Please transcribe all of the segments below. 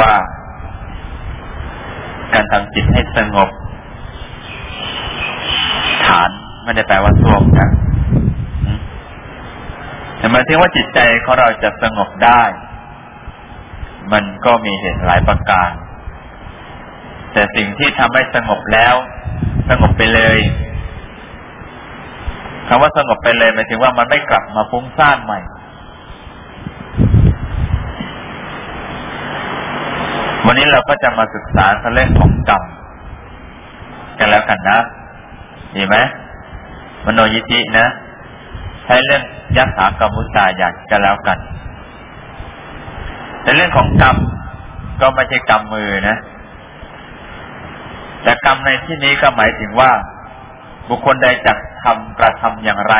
ว่า การทำจิตให้สงบ ฐานไม่ได้แปลว่าสวงนะแต่หมายถึงว่าจิตใจของเราจะสงบได้ มันก็มีเหตุหลายประการ แต่สิ่งที่ทำให้สงบแล้ว สงบไปเลยคำว่าสงบไปเลยหมายถึงว่ามันไม่กลับมาฟุ้งซ่านใหม่ วันนี้เราก็จะมาศึกษาเรื่องของกรรมกันแล้วกันนะ ดีไหมมโนยิธินะ ใช้เรื่องยักษากรรมุตาอยากกันแล้วกัน แต่เรื่องของกรรมก็ไม่ใช่กรรมมือนะ แต่กรรมในที่นี้ก็หมายถึงว่า บุคคลใดจักทำกระทำอย่างไร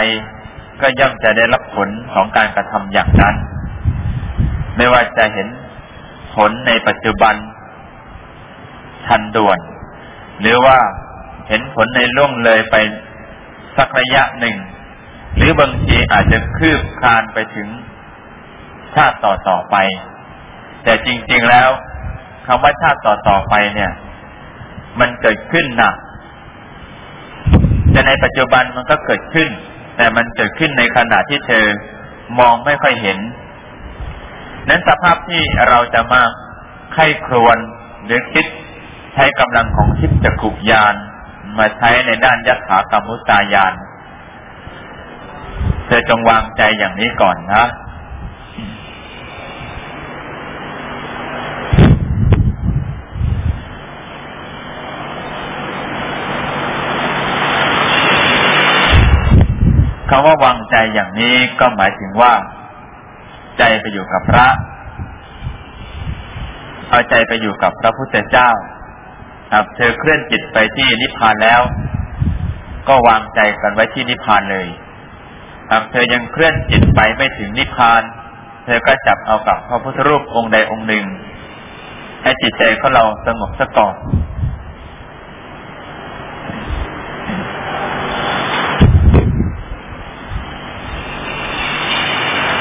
ก็ย่อมจะได้รับผลของการกระทำอย่างนั้น ไม่ว่าจะเห็น ผลในปัจจุบัน ทันด่วน หรือว่าเห็นผลในล่วงเลยไปสักระยะหนึ่ง หรือบางทีอาจจะคืบคลานไปถึงชาติต่อต่อไป แต่จริง ๆแล้วคำว่าชาติต่อต่อไปเนี่ย มันเกิดขึ้นนะแต่ในปัจจุบันมันก็เกิดขึ้น แต่มันเกิดขึ้นในขณะที่เธอมองไม่ค่อยเห็น นั้นสภาพที่เราจะมาไข้ครวนหรือคิดใช้กำลังของทิพจักรุยานมาใช้ในด้านยัตถากรรมุตายานเธอจงวางใจอย่างนี้ก่อนนะคำว่าวางใจอย่างนี้ก็หมายถึงว่า ใจไปอยู่กับพระ เอาใจไปอยู่กับพระพุทธเจ้า ครับ เธอเคลื่อนจิตไปที่นิพพานแล้ว ก็วางใจกันไว้ที่นิพพานเลยครับเธอยังเคลื่อนจิตไปไม่ถึงนิพพาน เธอก็จับเอากับพระพุทธรูปองค์ใดองค์หนึ่งให้จิตใจของเราสงบซะก่อน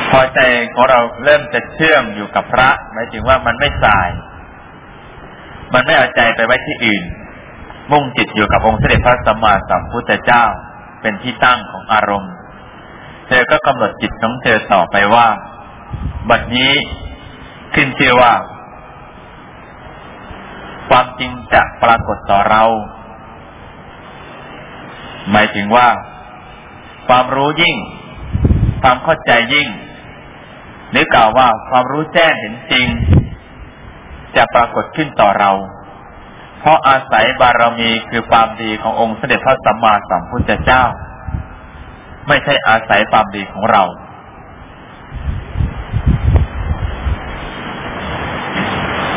พอใจของเราเริ่มจะเชื่อมอยู่กับพระหมายถึงว่ามันไม่สาย มันไม่เอาใจไปไว้ที่อื่น มุ่งจิตอยู่กับองค์เสด็จพระสัมมาสัมพุทธเจ้า เป็นที่ตั้งของอารมณ์ เธอก็กำหนดจิตของเธอต่อไปว่า บัดนี้ขึ้นชื่อว่า ความจริงจะปรากฏต่อเรา หมายถึงว่า ความรู้ยิ่ง ความเข้าใจยิ่ง หรือกล่าวว่าความรู้แจ้งเห็นจริง จะปรากฏขึ้นต่อเรา เพราะอาศัยบารมีคือความดีขององค์เสด็จพระสัมมาสัมพุทธเจ้า ไม่ใช่อาศัยความดีของเรา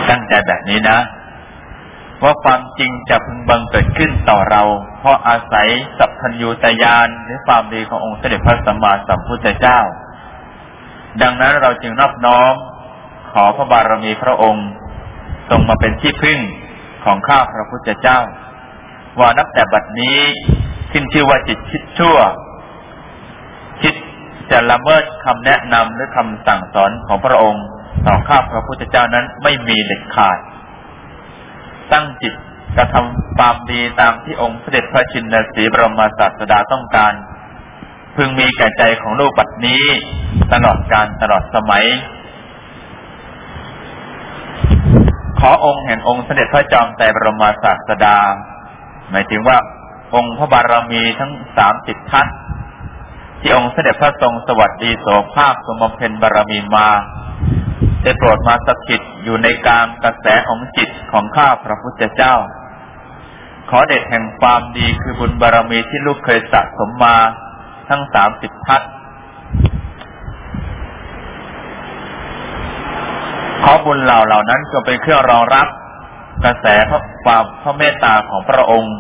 ตั้งใจแบบนี้นะ ว่าความจริงจะพึงบังเกิดขึ้นต่อเรา เพราะอาศัยสัพพัญญูตยานหรือความดีขององค์เสด็จพระสัมมาสัมพุทธเจ้า ดังนั้นเราจึงนอบน้อม ขอพระบารมีพระองค์ทรงมาเป็นที่พึ่งของข้าพระพุทธเจ้า ว่านับแต่บัดนี้ขึ้นชื่อว่าจิตคิดชั่ว คิดจะละเมิดคำแนะนำหรือคำสั่งสอนของพระองค์ต่อข้าพระพุทธเจ้านั้นไม่มีเด็ดขาด ตั้งจิตกระทำความดีตามที่องค์เสด็จพระชินสีบรมศาสดาต้องการ พึงมีแก่ใจของลูกปัดนี้ ตลอดการตลอดสมัย ขอองค์แห่งองค์เสด็จพระจอมแต่บรมศาสดา หมายถึงว่าองค์พระบารมีทั้งสามสิบทัศที่องค์เสด็จพระทรงสวัสดีโสภาคสมบเพ็ญบารมีมาได้โปรดมาสถิตอยู่ในกลางกระแสของจิตของข้าพระพุทธเจ้า ขอเด็ดแห่งความดีคือบุญบารมีที่ลูกเคยสะสมมา ทั้งสามสิบทัศขอบุญเหล่าเหล่านั้นจงเป็นเครื่องรองรับ กระแสพระความพระเมตตาของพระองค์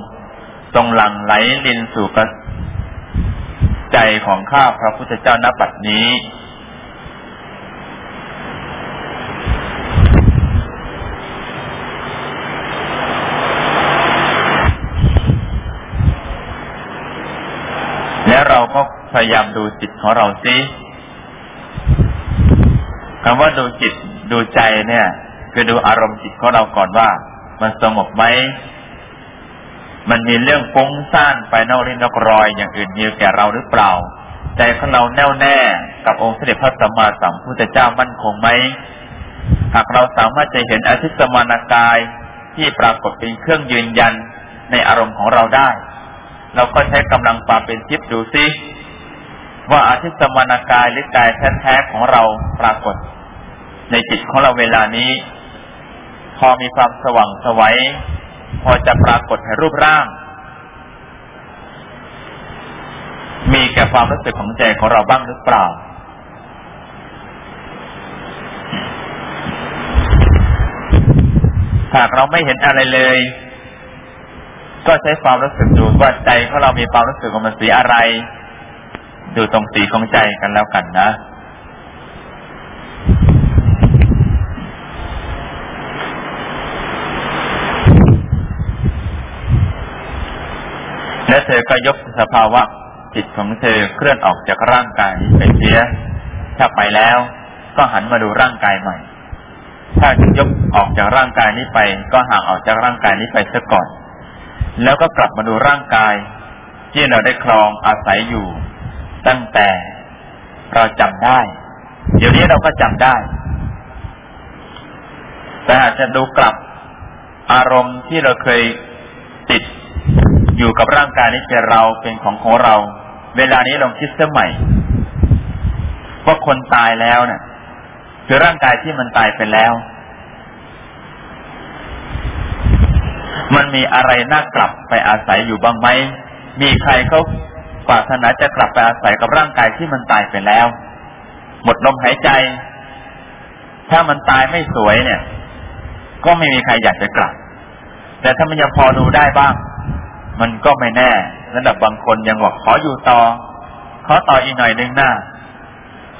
ทรงหลั่งไหลลินสู่กระใจของข้าพระพุทธเจ้าณบัดนี้ แล้วเราก็ พยายามดูจิตของเราซิคำว่าดูจิตดูใจเนี่ย คือดูอารมณ์จิตของเราก่อนว่า มันสงบไหมมันมีเรื่องฟุ้งซ่านไปนอกรินอกรอยอย่างอื่นมีแก่เราหรือเปล่า ใจของเราแน่วแน่กับองค์เสด็จพระสัมมาสัมพุทธเจ้ามั่นคงไหมหากเราสามารถจะเห็นอาทิตย์สมานากายที่ปรากฏเป็นเครื่องยืนยันในอารมณ์ของเราได้ เราก็ใช้กำลังความเป็นทิพย์ดูซิ ว่าอาทิตสมานากายหรือกายแท้ๆของเราปรากฏ ในจิตของเราเวลานี้ พอมีความสว่างสวัยพอจะปรากฏให้รูปร่าง มีแก่ความรู้สึกของใจของเราบ้างหรือเปล่า หากเราไม่เห็นอะไรเลย ก็ใช้ความรู้สึกดูว่าใจของเรามีความรู้สึกว่ามันสีอะไร ดูตรงสีของใจกันแล้วกันนะและเธอก็ยกสภาวะจิตของเธอเคลื่อนออกจากร่างกายไปเสีย ถ้าไปแล้วก็หันมาดูร่างกายใหม่ ถ้าจะยกออกจากร่างกายนี้ไป ก็ห่างออกจากร่างกายนี้ไปซะก่อน แล้วก็กลับมาดูร่างกาย ที่เราได้ครองอาศัยอยู่ ตั้งแต่เราจำได้ เดี๋ยวนี้เราก็จำได้ แต่อาจจะดูกลับอารมณ์ที่เราเคยติดอยู่กับร่างกายนี้เป็นเราเป็นของของเรา เวลานี้ลองคิดสมัยว่าคนตายแล้วเนะ่ยคือร่างกายที่มันตายไปแล้ว มันมีอะไรน่ากลับไปอาศัยอยู่บ้างไหมมีใครเขา ปรารถนาจะกลับไปอาศัยกับร่างกายที่มันตายไปแล้ว หมดลมหายใจ ถ้ามันตายไม่สวยเนี่ย ก็ไม่มีใครอยากจะกลับ แต่ถ้ามันยังพอดูได้บ้าง มันก็ไม่แน่ระดับบางคนยังบอกขออยู่ต่อ ขอต่ออีกหน่อยหนึ่งหน้า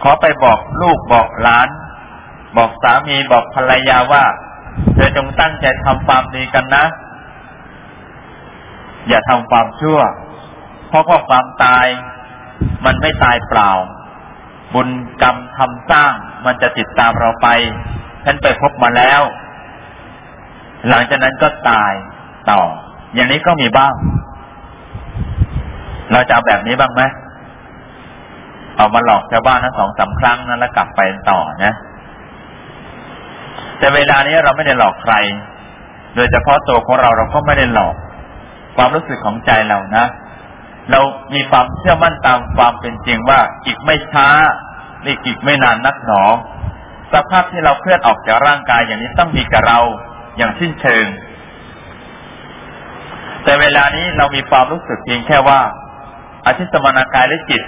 ขอไปบอกลูกบอกหลาน บอกสามีบอกภรรยาว่า เธอจงตั้งใจทำความดีกันนะ อย่าทำความชั่ว เพราะว่าความตาย มันไม่ตายเปล่า บุญกรรมทำสร้าง มันจะติดตามเราไปฉันไปพบมาแล้ว หลังจากนั้นก็ตายต่อ อย่างนี้ก็มีบ้าง เราจะเอาแบบนี้บ้างไหมเอามาหลอกชาวบ้านทั้งสองสาครั้งนั้นแล้วกลับไปต่อนะแต่เวลานี้เราไม่ได้หลอกใคร โดยเฉพาะตัวของเราเราก็ไม่ได้หลอก ความรู้สึกของใจเรานะ เรามีความเชื่อมั่นตามความเป็นจริงว่าอีกไม่ช้านี่อีกไม่นานนักหนอสภาพที่เราเคลื่อนออกจากร่างกายอย่างนี้ต้องมีกับเราอย่างสิ้นเชิง แต่เวลานี้เรามีความรู้สึกเพียงแค่ว่าอาทิตสมานากายและจิต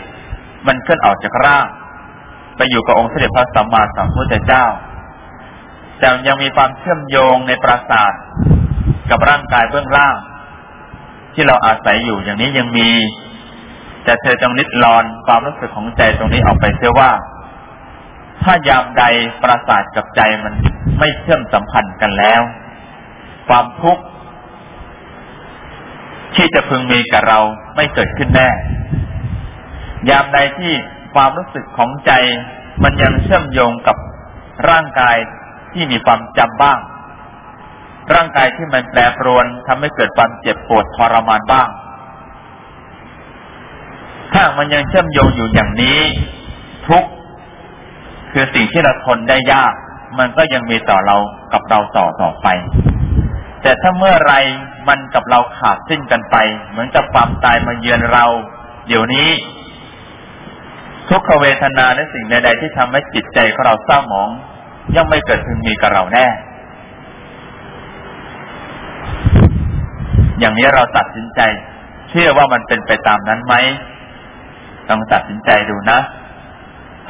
มันเคลื่อนออกจากร่าง ไปอยู่กับองค์เสด็จพระสัมมาสัมพุทธเจ้า แต่ยังมีความเชื่อมโยงในปราสาทกับร่างกายเบื้องล่าง ที่เราอาศัยอยู่อย่างนี้ยังมี แต่เธอจงนิดรอนความรู้สึกของใจตรงนี้ออกไปเสียว่า ถ้ายามใดประสาทกับใจมันไม่เชื่อมสัมพันธ์กันแล้ว ความทุกข์ที่จะพึงมีกับเราไม่เกิดขึ้นแน่ ยามใดที่ความรู้สึกของใจ มันยังเชื่อมโยงกับร่างกายที่มีความจำบ้าง ร่างกายที่มันแปรปรวนทำให้เกิดความเจ็บปวดทรมานบ้าง ถ้ามันยังเชื่อมโยงอยู่อย่างนี้ ทุกคือสิ่งที่เราทนได้ยาก มันก็ยังมีต่อเรากับเราต่อต่อไป แต่ถ้าเมื่อไรมันกับเราขาดสิ้นกันไป เหมือนกับความตายมาเยือนเรา เดี๋ยวนี้ ทุกขเวทนาและสิ่งใดๆที่ทำให้จิตใจของเราเศร้าหมองยังไม่เกิดขึ้นมีกับเราแน่ อย่างนี้เราตัดสินใจ เชื่อว่ามันเป็นไปตามนั้นไหมต้องตัดสินใจดูนะ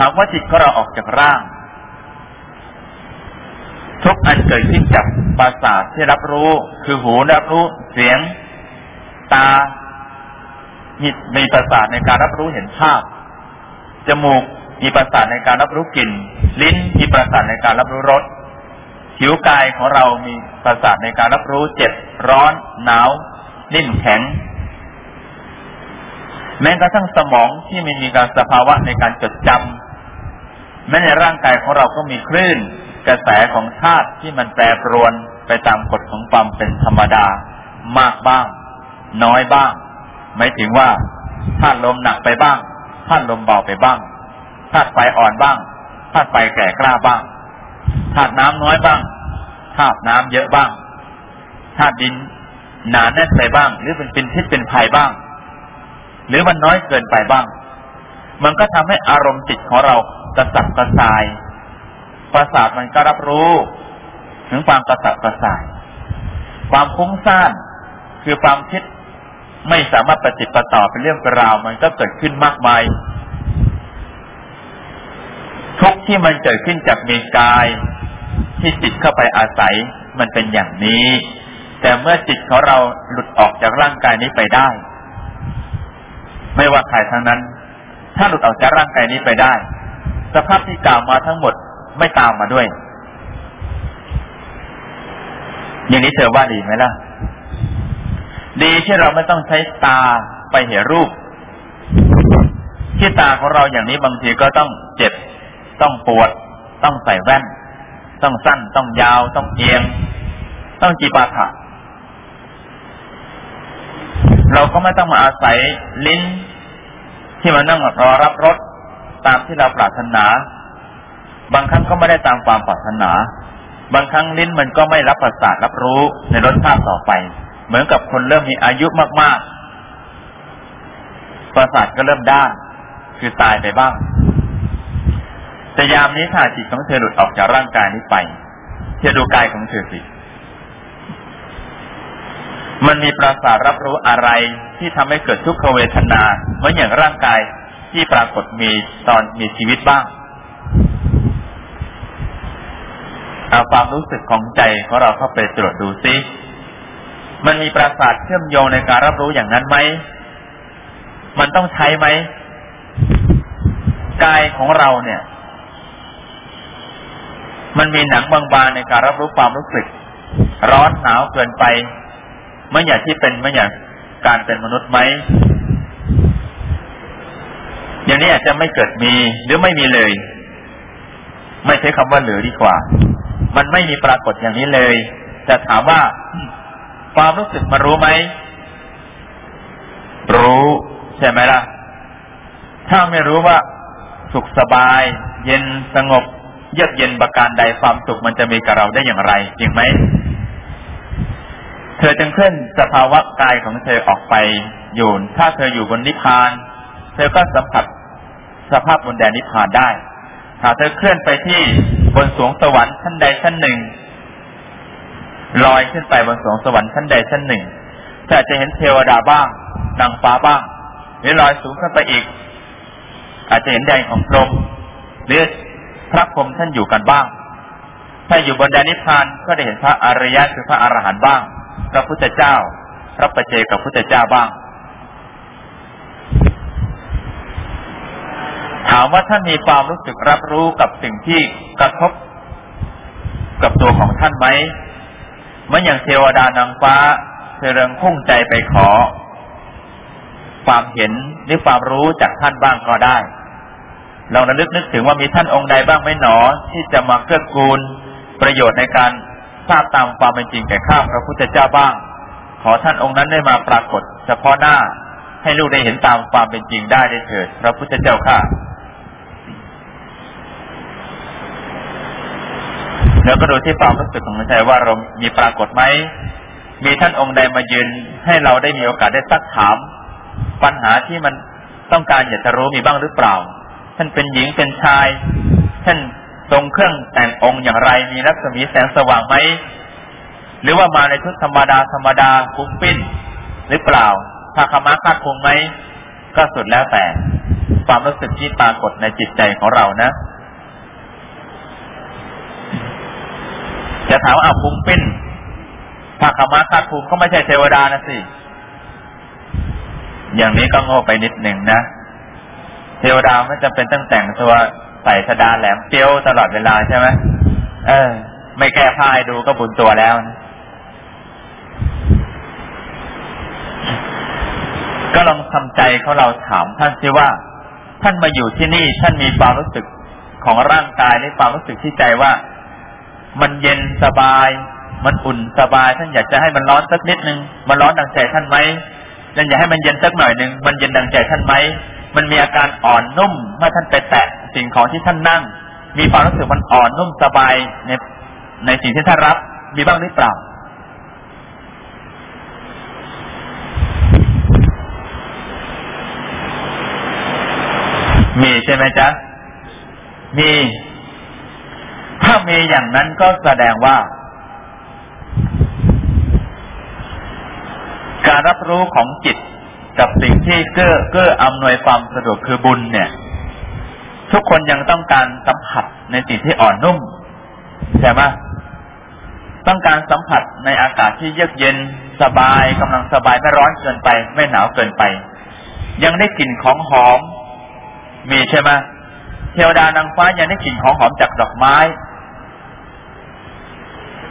หากว่าจิตของเราออกจากร่าง ทุกอันเกิดขึ้นจากประสาทที่รับรู้ คือหูรับรู้เสียง ตามีมีประสาทในการรับรู้เห็นภาพ จมูกมีประสาทในการรับรู้กลิ่น ลิ้นมีประสาทในการรับรู้รส ผิวกายของเรามีประสาทในการรับรู้เจ็บร้อน หนาว นิ่มแข็ง แม้กระทั่งสมองที่ไม่มีการสภาวะในการจดจำแม้ในร่างกายของเราก็มีคลื่น กระแสของธาตุที่มันแปรปรวนไปตามกฎของความเป็นธรรมดา มากบ้าง น้อยบ้างหมายถึงว่าธาตุลมหนักไปบ้างธาตุลมเบาไปบ้างธาตุไฟอ่อนบ้างธาตุไฟแก่กล้าบ้าง ธาตุน้ำน้อยบ้างธาตุน้ำเยอะบ้างธาตุดินหนาแน่นไปบ้าง หรือเป็นเป็นพิษเป็นภัยบ้าง หรือมันน้อยเกินไปบ้าง มันก็ทำให้อารมณ์จิตของเรากระสับกระส่าย ประสาทมันก็รับรู้ ถึงความกระสับกระส่าย ความฟุ้งซ่านคือความคิดไม่สามารถปฏิปต่อเป็นเรื่องราว มันก็เกิดขึ้นมากมาย ทุกที่มันเกิดขึ้นจากมีกาย ที่จิตเข้าไปอาศัยมันเป็นอย่างนี้ แต่เมื่อจิตของเราหลุดออกจากร่างกายนี้ไปได้ ไม่ว่าใครทั้งนั้น ถ้าหลุดออกจากร่างกายนี้ไปได้ สภาพที่กล่าวมาทั้งหมดไม่ตามมาด้วย อย่างนี้เธอว่าดีไหมล่ะ ดีที่เราไม่ต้องใช้ตาไปเห็นรูป ที่ตาของเราอย่างนี้บางทีก็ต้องเจ็บ ต้องปวด ต้องใส่แว่น ต้องสั้น ต้องยาว ต้องเอียง ต้องจีปาถะเราก็ไม่ต้องมาอาศัยลิ้น ที่มานั่งรอรับรสตามที่เราปรารถนา บางครั้งก็ไม่ได้ตามความปรารถนา บางครั้งลิ้นมันก็ไม่รับประสาทรับรู้ในรสชาติต่อไป เหมือนกับคนเริ่มมีอายุมาก ๆ ประสาทก็เริ่มด้าน คือตายไปบ้าง แต่ยามนี้ถ้าจิตของเธอหลุดออกจากร่างกายนี้ไป เธอดูกายของเธอสิ มันมีประสาทรับรู้อะไรที่ทำให้เกิดทุกขเวทนาเหมือนอย่างร่างกายที่ปรากฏมีตอนมีชีวิตบ้างเอาความรู้สึกของใจของเราเข้าไปตรวจดูซิ มันมีประสาทเชื่อมโยงในการรับรู้อย่างนั้นไหม มันต้องใช้ไหม กายของเราเนี่ย มันมีหนังบางๆในการรับรู้ความรู้สึก ร้อนหนาวเกินไปไม่อย่างที่เป็นไม่อย่างการเป็นมนุษย์ไหมอย่างนี้อาจจะไม่เกิดมีหรือไม่มีเลย ไม่ใช้คำว่าเหลือดีกว่า มันไม่มีปรากฏอย่างนี้เลย แต่ถามว่า ความรู้สึกมารู้ไหม รู้ใช่ไหมล่ะ ถ้าไม่รู้ว่า สุขสบาย เย็นสงบ เยือกเย็นประการใดความสุขมันจะมีกับเราได้อย่างไรจริงไหมเธอจึงเคลื่อนสภาวะกายของเธอออกไปอยู่ถ้าเธออยู่บนนิพพาน เธอก็สัมผัสสภาพบนแดนนิพพานได้ถ้าเธอเคลื่อนไปที่บนสวงสวรรค์ชั้นใดชั้นหนึ่งลอยขึ้นไปบนสวงสวรรค์ชั้นใดชั้นหนึ่งแต่จะเห็นเทวดาบ้างนางฟ้าบ้าง หรือลอยสูงขึ้นไปอีก อาจจะเห็นแดงของพรหมหรือ พระพรหมท่านอยู่กันบ้าง ถ้าอยู่บนแดนนิพพานก็ได้เห็นพระอริยะคือพระอรหันต์บ้าง พระพุทธเจ้า พระประเจกับพุทธเจ้าบ้าง ถามว่าท่านมีความรู้สึกรับรู้กับสิ่งที่กระทบกับตัวของท่านไหมเมื่ออย่างเทวดานางฟ้าเธอเริงพุ่งใจไปขอ ความเห็นหรือความรู้จากท่านบ้างก็ได้ ลองระลึกนึกถึงว่ามีท่านองค์ใดบ้างไหมหนอ ที่จะมาเกื้อกูลประโยชน์ในการทราบตามความเป็นจริงแก่ข้าพระพุทธเจ้าบ้าง ขอท่านองค์นั้นได้มาปรากฏ เฉพาะหน้าให้ลูกได้เห็นตามความเป็นจริงได้ได้เถิด พระพุทธเจ้าข้าแล้วก็ดูที่ความรู้สึกของใจว่าเรามีปรากฏไหม มีท่านองค์ใดมายืน ให้เราได้มีโอกาสได้ซักถาม ปัญหาที่มันต้องการอยากจะรู้มีบ้างหรือเปล่า ท่านเป็นหญิงเป็นชาย ท่านทรงเครื่องแต่งองค์อย่างไรมีรัศมีแสงสว่างไหมหรือว่ามาในชุดธรรมดาธรรมดาคุ้มปิ้น หรือเปล่าผ้าขม้าคาดคงไหมก็สุดแล้วแต่ ความรู้สึกที่ปรากฏในจิตใจของเรานะ จะถามว่าเอาภูมิปิ้นภาคมาคาภูมิก็ไม่ใช่เทวดานะสิ อย่างนี้ก็โง่ไปนิดหนึ่งนะ เทวดาไม่จำเป็นต้องแต่งตัวใส่สดาแหลมเปี้ยวตลอดเวลาใช่ไหมเออ ไม่แก้ผ้าให้ดูก็บุญตัวแล้วนะก็ลองทำใจเขาเราถามท่านสิว่า ท่านมาอยู่ที่นี่ท่านมีความรู้สึกของร่างกายในความรู้สึกที่ใจว่า มันเย็นสบาย มันอุ่นสบาย ท่านอยากจะให้มันร้อนสักนิดนึง มันร้อนดังใจท่านไหมท่านอยากให้มันเย็นสักหน่อยหนึ่งมันเย็นดังใจท่านไหม มันมีอาการอ่อนนุ่มเมื่อท่านไปแตะสิ่งของที่ท่านนั่ง มีความรู้สึกมันอ่อนนุ่มสบายในในสิ่งที่ท่านรับมีบ้างหรือเปล่ามีใช่ไหมจ๊ะ มี ถ้ามีอย่างนั้นก็แสดงว่า การรับรู้ของจิต กับสิ่งที่เกื้อเกื้ออำนวยความสะดวกคือบุญเนี่ย ทุกคนยังต้องการสัมผัสในสิ่งที่อ่อนนุ่มใช่ไหมต้องการสัมผัสในอากาศที่เยือกเย็นสบายกำลังสบายไม่ร้อนเกินไป ไม่หนาวเกินไป ยังได้กลิ่นของหอม มีใช่ไหมเทวดานางฟ้ายังได้กลิ่นของหอมจากดอกไม้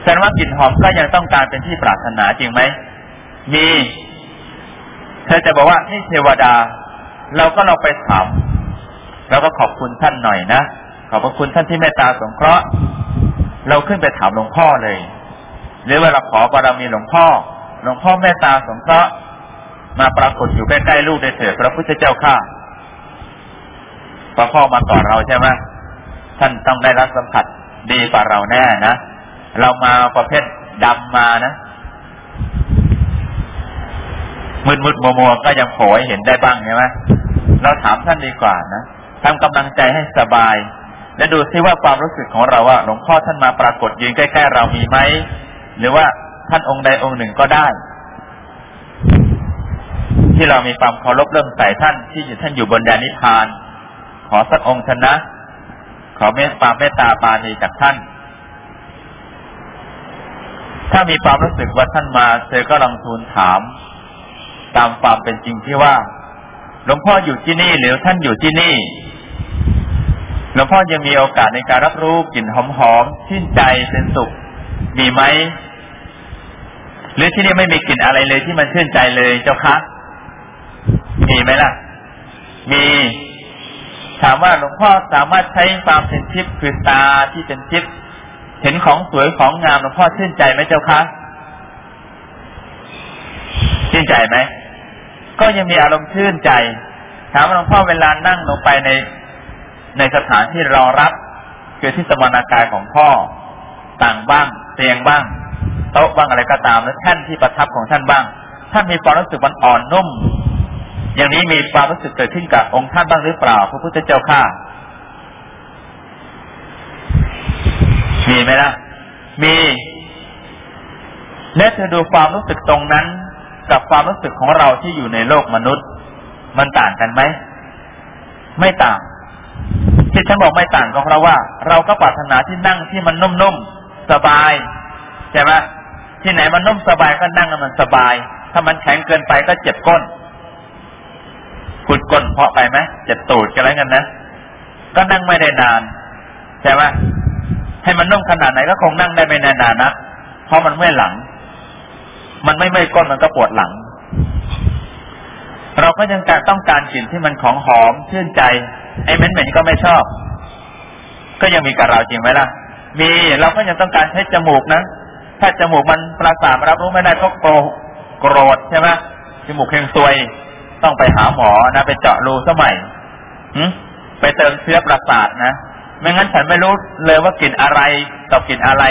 แสดงว่ากลิ่นหอมก็ยังต้องการเป็นที่ปรารถนาจริงไหมมี เธอจะบอกว่านี่เทวดา เราก็เราไปถามเราก็ขอบคุณท่านหน่อยนะขอบพระคุณท่านที่เมตตาสงเคราะห์ เราขึ้นไปถามหลวงพ่อเลย หรือว่าเราขอบารมีหลวงพ่อ หลวงพ่อเมตตาสงเคราะห์ มาปรากฏอยู่ใกล้ๆลูกได้เถิดพระพุทธเจ้าข้าพระพ่อมาก่อนเราใช่ไหมท่านต้องได้รับสัมผัสดีกว่าเราแน่นะ เรามาประเภทดำมานะ มืดมืดมัวมัวก็ยังโผล่ให้เห็นได้บ้างใช่ไหมเราถามท่านดีกว่านะทำกำลังใจให้สบาย และดูซิว่าความรู้สึกของเราว่าหลวงพ่อท่านมาปรากฏยืนใกล้ๆเรามีไหมหรือว่าท่านองค์ใดองค์หนึ่งก็ได้ ที่เรามีความเคารพเริ่มใส่ท่านที่ท่านอยู่บนแดนนิพพาน ขอสักองค์ชนะ ขอเมตตาเมตตาปาณีจากท่าน ถ้ามีความรู้สึกว่าท่านมาเธอก็ลองทูลถาม ตามความเป็นจริงที่ว่า หลวงพ่ออยู่ที่นี่หรือท่านอยู่ที่นี่ หลวงพ่อยังมีโอกาสในการรับรู้กลิ่นหอมๆชื่นใจเป็นสุขมีไหมหรือที่นี่ไม่มีกลิ่นอะไรเลยที่มันชื่นใจเลยเจ้าคะมีไหมล่ะ มีถามว่าหลวงพ่อสามารถใช้ความเป็นทิพย์คือตาที่เป็นทิพย์เห็นของสวยของงามหลวงพ่อชื่นใจไหมเจ้าคะชื่นใจไหม ก็ยังมีอารมณ์ชื่นใจ ถามหลวงพ่อเวลานั่งลงไปในในสถานที่รอรับ คือที่สมณากายของพ่อ ต่างบ้าง เตียงบ้างโต๊ะบ้างอะไรก็ตามแล้วท่านที่ประทับของท่านบ้างท่านมีความรู้สึกมันอ่อนนุ่ม อย่างนี้มีความรู้สึกเกิดขึ้นกับองค์ท่านบ้างหรือเปล่าพระพุทธเจ้าข้ามีไหมล่ะ มีและเธอดูความรู้สึกตรงนั้น กับความรู้สึกของเราที่อยู่ในโลกมนุษย์ มันต่างกันไหม ไม่ต่าง ที่ฉันบอกไม่ต่างก็เพราะว่า เราก็ปรารถนาที่นั่งที่มันนุ่มๆสบายใช่ไหมที่ไหนมันนุ่มสบายก็นั่งมันสบาย ถ้ามันแข็งเกินไปก็เจ็บก้นขุดก้นเพาะไปไหมเจ็บตูดกันแล้วกันนะก็นั่งไม่ได้นานใช่ไหมให้มันนุ่มขนาดไหนก็คงนั่งได้ไม่นานนะเพราะมันเมื่อยหลัง มันไม่เมื่อยก้นมันก็ปวดหลัง เราก็ยังการต้องการกลิ่นที่มันของหอมชื่นใจ ไอ้เหม็นๆก็ไม่ชอบ ก็ยังมีกับเราจริงไหมล่ะ มีเราก็ยังต้องการใช้จมูกนะถ้าจมูกมันประสาทรับรู้ไม่ได้ก็โกรโกรธใช่ไหมจมูกเฮงซวย ต้องไปหาหมอนะไปเจาะรูสมัยไปเติมเชื้อประสาทนะไม่งั้นฉันไม่รู้เลยว่ากลิ่นอะไรกับกลิ่นอะไร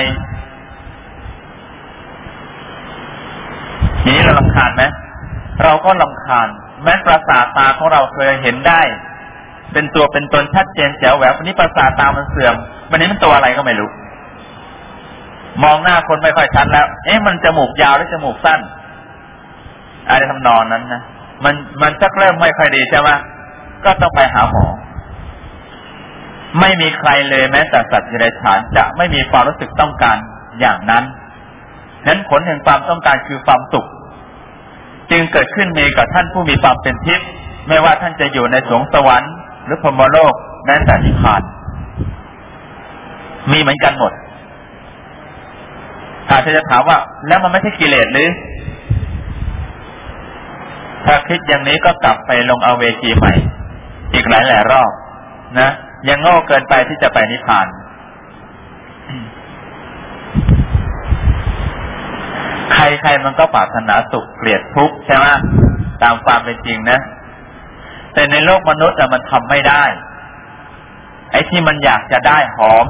ทีนี้เราลำคาญไหมเราก็ลำคาญ แม้ประสาทตาของเราเคยเห็นได้ เป็นตัวเป็นตนชัดเจนแจ๋วแหวววันนี้ประสาทตามันเสื่อมวันนี้มันตัวอะไรก็ไม่รู้ มองหน้าคนไม่ค่อยชัดแล้ว เอ๊ะมันจมูกยาวหรือจมูกสั้นอะไรทำนองนั้นนะมันมันจะเริ่มไม่ค่อยดีใช่ไหมก็ต้องไปหาหมอไม่มีใครเลยแม้แต่สัตว์ที่ไรฉานจะไม่มีความรู้สึกต้องการอย่างนั้น นั้นผลแห่งความต้องการคือความสุข จึงเกิดขึ้นมีกับท่านผู้มีความเป็นทิพย์ไม่ว่าท่านจะอยู่ในสวงสวรรค์ หรือพรมโลกแม้แต่นิพพานมีเหมือนกันหมดถ้าจะถามว่า แล้วมันไม่ใช่กิเลสหรือ ถ้าคิดอย่างนี้ก็กลับไปลงเอาเวทีใหม่ อีกหลายหลายรอบนะยังโง่เกินไปที่จะไปนิพพาน ใครๆมันก็ปรารถนาสุขเกลียดทุกข์ใช่ไหมตามความเป็นจริงนะ แต่ในโลกมนุษย์อะมันทำไม่ได้ ไอ้ที่มันอยากจะได้หอม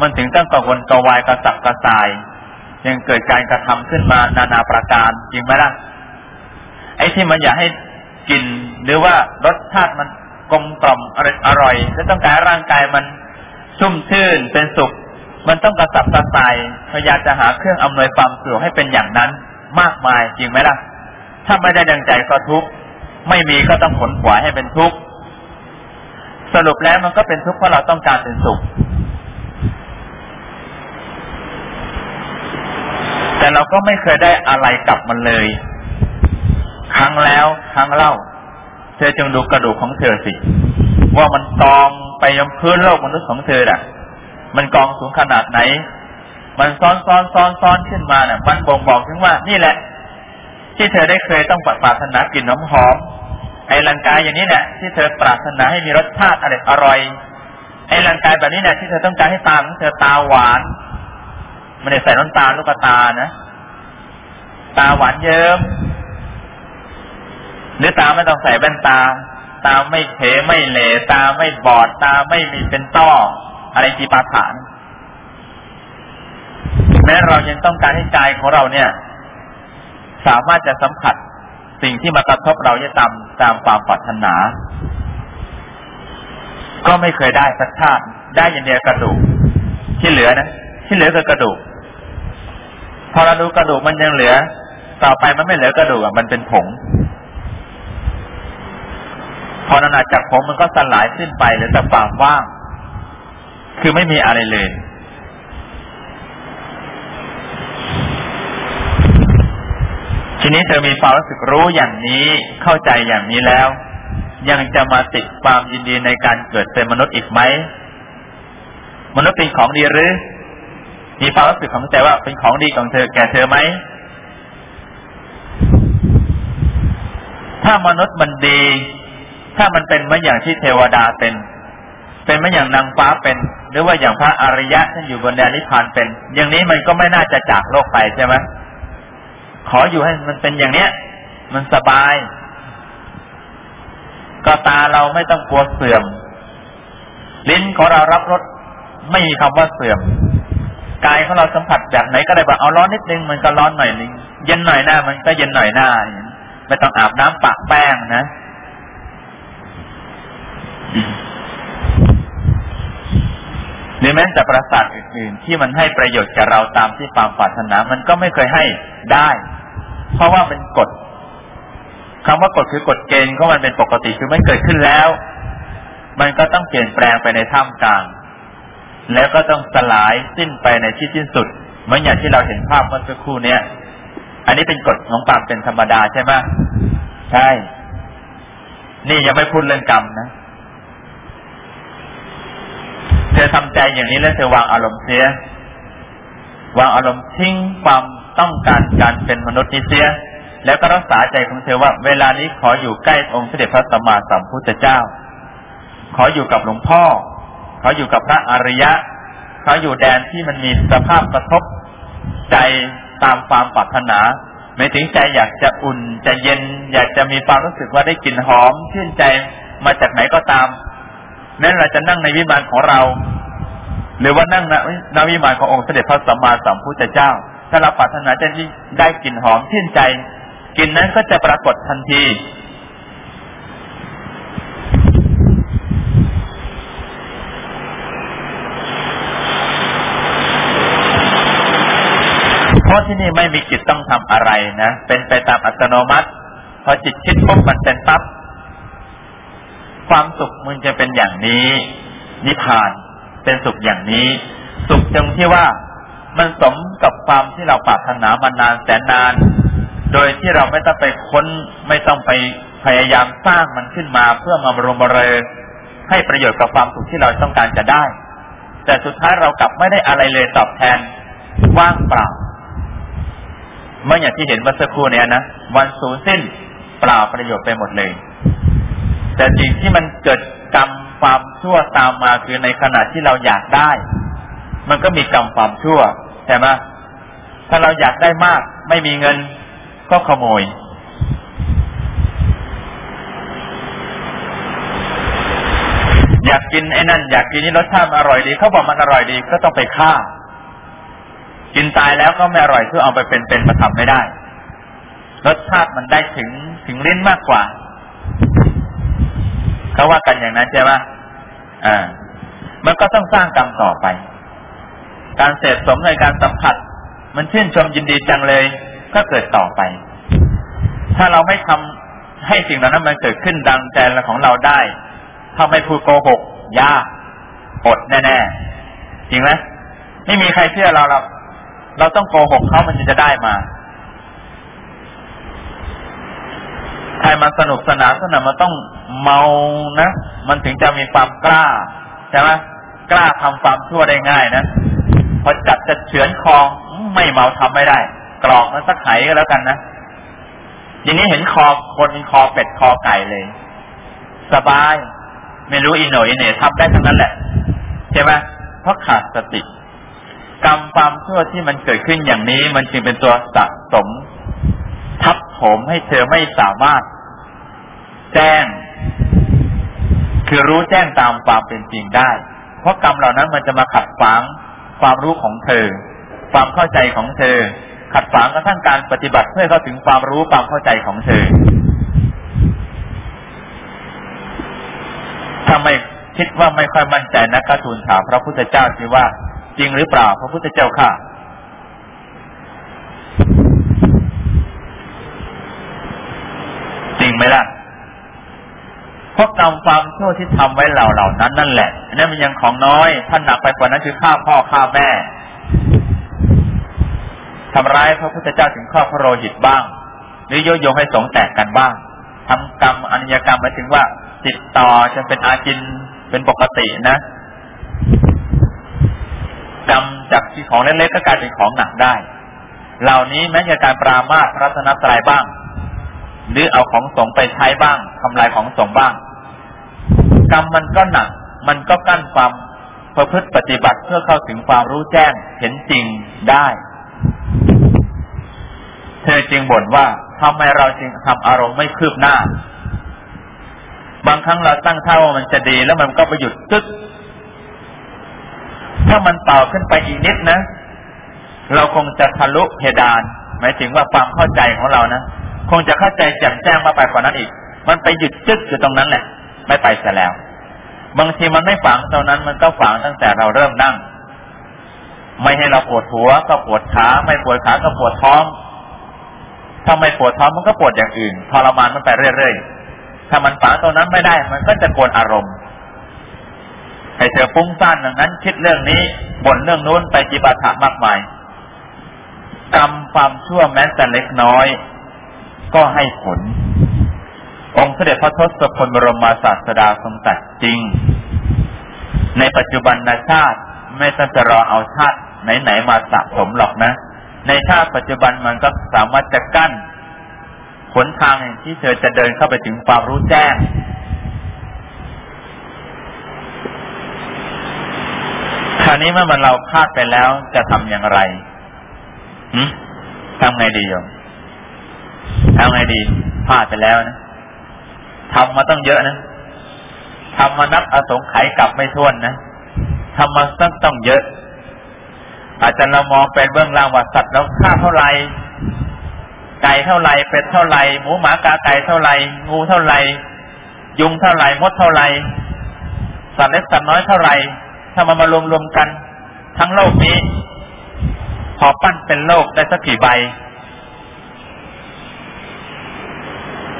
มันถึงต้องกระวนกระวายกระสับกระส่าย ยังเกิดการกระทำขึ้นมานานาประการจริงไหมล่ะ ไอ้ที่มันอยากให้กินหรือว่ารสชาติมันกลมกล่อมอร่อย และต้องการร่างกายมันชุ่มชื่นเป็นสุข มันต้องกระสับกระส่ายพยายามจะหาเครื่องอำนวยความสะดวกให้เป็นอย่างนั้นมากมายจริงไหมล่ะ ถ้าไม่ได้ดังใจก็ทุกข์ไม่มีก็ต้องขนขวายให้เป็นทุกข์สรุปแล้วมันก็เป็นทุกข์เพราะเราต้องการเป็นสุข แต่เราก็ไม่เคยได้อะไรกลับมันเลย ครั้งแล้วครั้งเล่า เธอจงดูกระดูกของเธอสิ ว่ามันกองไปยังพื้นโลกมนุษย์ของเธอน่ะ มันกองสูงขนาดไหน มันซ้อนซ้อนซ้อนซ้อนขึ้นมาน่ะมันบ่งบอกถึงว่านี่แหละ ที่เธอได้เคยต้องปรารถนากลิ่นน้ำหอม ไอ้ร่างกายอย่างนี้เนี่ยที่เธอปรารถนาให้มีรสชาติอร่อยอร่อยไอ้ร่างกายแบบนี้เนี่ยที่เธอต้องการให้ตาของเธอตาหวานไม่ได้ใส่น้ำตาลลูกตานะ ตาหวานเยิ้มหรือตาไม่ต้องใส่แว่นตา ตาไม่เผไม่เหลตาไม่บอดตาไม่มีเป็นต้อ อะไรจีปาฐาน แม้เรายังต้องการให้ใจของเราเนี่ย สามารถจะสัมผัสสิ่งที่มากระทบเราจะตามตามความปรารถนา ก็ไม่เคยได้สักชาติได้อย่างเดียวกระดูก ที่เหลือนะที่เหลือคือกระดูก พอเราดูกระดูกมันยังเหลือ ต่อไปมันไม่เหลือกระดูกอะมันเป็นผงพอนานาจากผมมันก็สลายสิ้นไปเหลือแต่ความว่าง คือไม่มีอะไรเลย ทีนี้เธอมีความรู้สึกรู้อย่างนี้เข้าใจอย่างนี้แล้ว ยังจะมาติดความยินดีในการเกิดเป็นมนุษย์อีกไหมมนุษย์เป็นของดีหรือ มีความรู้สึกของใจว่าเป็นของดีของเธอแก่เธอไหมถ้ามนุษย์มันดี ถ้ามันเป็นเมืออย่างที่เทวดาเป็น เป็นเหมือย่างนางฟ้าเป็น หรือว่าอย่างพระอริยะท่านอยู่บนแดนนิพพานเป็น อย่างนี้มันก็ไม่น่าจะจากโลกไปใช่ไหมขออยู่ให้มันเป็นอย่างเนี้ย มันสบาย ก็ตาเราไม่ต้องกลัวเสื่อม ลิ้นของเรารับรสไม่มีคำว่าเสื่อมกายของเราสัมผัสแบบไหนก็ได้แบบเอาร้อนนิดนึงมันก็ร้อนหน่อยนึงเย็นหน่อยหน้า มันก็เย็นหน่อยหน้าไม่ต้องอาบน้ำปะแป้งนะ หรือแม้แต่ประสาทอื่นๆ ที่มันให้ประโยชน์แก่เราตามที่ความปรารถนา มันก็ไม่เคยให้ได้ เพราะว่าเป็นกฎคำว่ากฎคือกฎเกณฑ์ของมันเป็นปกติคือไม่เกิดขึ้นแล้ว มันก็ต้องเปลี่ยนแปลงไปในท่ามกลาง แล้วก็ต้องสลายสิ้นไปในที่สิ้นสุดเหมือนอย่างที่เราเห็นภาพเมื่อสักครู่เนี้ยอันนี้เป็นกฎของความเป็นธรรมดาใช่ไหมใช่ นี่ยังไม่พูดเรื่องกรรมนะ ธอทำใจอย่างนี้แล้วเธอวางอารมณ์เสีย วางอารมณ์ทิ้งความต้องการการเป็นมนุษย์นี้เสีย แล้วก็รักษาใจของเธอว่า เวลานี้ขออยู่ใกล้องค์เสด็จพระสัมมาสัมพุทธเจ้า ขออยู่กับหลวงพ่อ ขออยู่กับพระอริยะ ขออยู่แดนที่มันมีสภาพกระทบใจตามความปรารถนาไม่ถึงใจอยากจะอุ่นจะเย็น อยากจะมีความรู้สึกว่าได้กลิ่นหอมชื่นใจมาจากไหนก็ตาม แม้เราจะนั่งในวิมานของเรา หรือว่านั่งในวิมานขององค์เสด็จพระสัมมาสัมพุทธเจ้า ถ้าเราปรารถนาจะได้กลิ่นหอมชื่นใจกลิ่นนั้นก็จะปรากฏทันที เพราะที่นี่ไม่มีจิตต้องทำอะไรนะ เป็นไปตามอัตโนมัติ พอจิตคิดปุ๊บมันเป็นปั๊บ ความสุขมันจะเป็นอย่างนี้ นิพพานเป็นสุขอย่างนี้ สุขตรงที่ว่ามันสมกับความที่เราปรารถนามานานแสนนาน โดยที่เราไม่ต้องไปค้นไม่ต้องไปพยายามสร้างมันขึ้นมาเพื่อมาบรมเรให้ประโยชน์กับความสุขที่เราต้องการจะได้ แต่สุดท้ายเรากลับไม่ได้อะไรเลยตอบแทนว่างเปล่าเมื่ออย่างที่เห็นเมื่อสักครู่เนี้ยนะวันสูญสิ้นเปล่าประโยชน์ไปหมดเลย แต่สิ่งที่มันเกิดกรรมความชั่วตามมาคือในขณะที่เราอยากได้ มันก็มีกรรมความชั่วใช่ไหมถ้าเราอยากได้มากไม่มีเงินก็ขโมย อยากกินไอ้นั่น อยากกินนี่รสชาติอร่อยดีเขาบอกมันอร่อยดีก็ต้องไปฆ่า กินตายแล้วก็ไม่อร่อยเพื่อเอาไปเป็นๆมาทำไม่ได้ รสชาติมันได้ถึงถึงลิ้นมากกว่า เขาว่ากันอย่างนั้นใช่ไหมอ่า มันก็ต้องสร้างกรรมต่อไป การเสพสมในการสัมผัส มันชื่นชมยินดีจังเลย ก็เกิดต่อไป ถ้าเราไม่ทำให้สิ่งเหล่านั้นมันเกิดขึ้นดังใจของเราได้ ถ้าไม่พูดโกหกยากอดแน่ๆจริงไหมไม่มีใครเชื่อเราเราเราต้องโกหกเขามันจะได้มา ใครมันสนุกสนานสนานมันต้องเมานะ มันถึงจะมีความกล้าใช่ไหมกล้าทำความชั่วได้ง่ายนะพอจับจะเฉือนคอไม่เมาทำไม่ได้ กรอกมันสักไขก็แล้วกันนะทีนี้เห็นคอคนคอเป็ดคอไก่เลย สบาย ไม่รู้อินโนอินเนทำได้ทั้งนั้นแหละใช่ไหมเพราะขาดสติ กรรมความชั่วที่มันเกิดขึ้นอย่างนี้ มันจึงเป็นตัวสะสม ทับ ผมให้เธอไม่สามารถ แจ้ง คือรู้แจ้งตามความเป็นจริงได้ เพราะกรรมเหล่านั้นมันจะมาขัดขวางความรู้ของเธอ ความเข้าใจของเธอ ขัดขวางกระทั่งการปฏิบัติเพื่อเข้าถึงความรู้ความเข้าใจของเธอถ้าไม่คิดว่าไม่ค่อยมั่นใจนะก็ทูลถามพระพุทธเจ้าสิว่า จริงหรือเปล่า พระพุทธเจ้าค่ะจริง ไหมล่ะเพราะกรรมความชั่วที่ทำไว้เหล่าเหล่านั้นนั่นแหละนั่นมันยังของน้อยท่านหนักไปกว่านั้นคือฆ่าพ่อฆ่าแม่ทำร้ายพระพุทธเจ้าถึงข้อพระโรหิตบ้าง หรือโยโยให้สงแตกกันบ้างทำกรรมอนิยกรรมมาถึงว่าติดต่อจะเป็นอาจินเป็นปกตินะกรรมจากที่ของเล็กๆก็กลายเป็นของหนักได้ เหล่านี้แม้จะการปรามาสพระสนตรายบ้าง หรือเอาของสงไปใช้บ้างทำลายของสงบ้าง กรรมมันก็หนัก มันก็กั้นความประพฤติปฏิบัติเพื่อเข้าถึงความรู้แจ้งเห็นจริงได้ เธอจึงบ่นว่าทำไมเราจึงทำอารมณ์ไม่คืบหน้า บางครั้งเราตั้งท่าว่ามันจะดีแล้วมันก็ไปหยุดตึกถ้ามันต่อขึ้นไปอีกนิดนะ เราคงจะทะลุเพดาน หมายถึงว่าความเข้าใจของเรานะ คงจะเข้าใจแจ่มแจ้งมาไปกว่านั้นอีก มันไปหยุดจึกอยู่ตรงนั้นแหละ ไม่ไปซะแล้ว บางทีมันไม่ฝังตรงนั้นมันก็ฝังตั้งแต่เราเริ่มนั่ง ไม่ให้เราปวดหัวก็ปวดขา ไม่ปวดขาก็ปวดท้องถ้าไม่ปวดท้องมันก็ปวดอย่างอื่นทรมานมันไปเรื่อยๆ ถ้ามันฝังตรงนั้นไม่ได้ มันก็จะกวนอารมณ์ให้เธอฟุ้งซ่านอย่างนั้น คิดเรื่องนี้บ่นเรื่องนู้นไปจิปาถะมากมายกรรมความชั่วแม้แต่เล็กน้อย ก็ให้ผล องค์เสด็จพระทศพลบรมศาสดาทรงตัดจริง ในปัจจุบันนาชาติไม่ต้องจะรอเอาชาติไหนๆมาสะสมหรอกนะ ในชาติปัจจุบันมันก็สามารถจะกั้นผลทางที่เธอจะเดินเข้าไปถึงความรู้แจ้ง คราวนี้เมื่อมันเราพลาดไปแล้วจะทำอย่างไรทำไงดีโยม ทำไงดีพลาดไปแล้วนะทำมาต้องเยอะนะทำมานับอสงไขยกลับไม่ท้วนนะทำมาต้องต้องเยอะ อาจจะเรามองเป็นเบื้องล่างว่าสัตว์เราฆ่าเท่าไหร่ไก่เท่าไหร่เป็ดเท่าไหร่หมูหมากาไก่เท่าไหร่งูเท่าไหร่ยุงเท่าไหร่มดเท่าไหร่สัตว์เล็กสัตว์น้อยเท่าไหร่ถ้ามันมารวมรวมกัน ทั้งโลกนี้ พอปั้นเป็นโลกได้สักกี่ใบ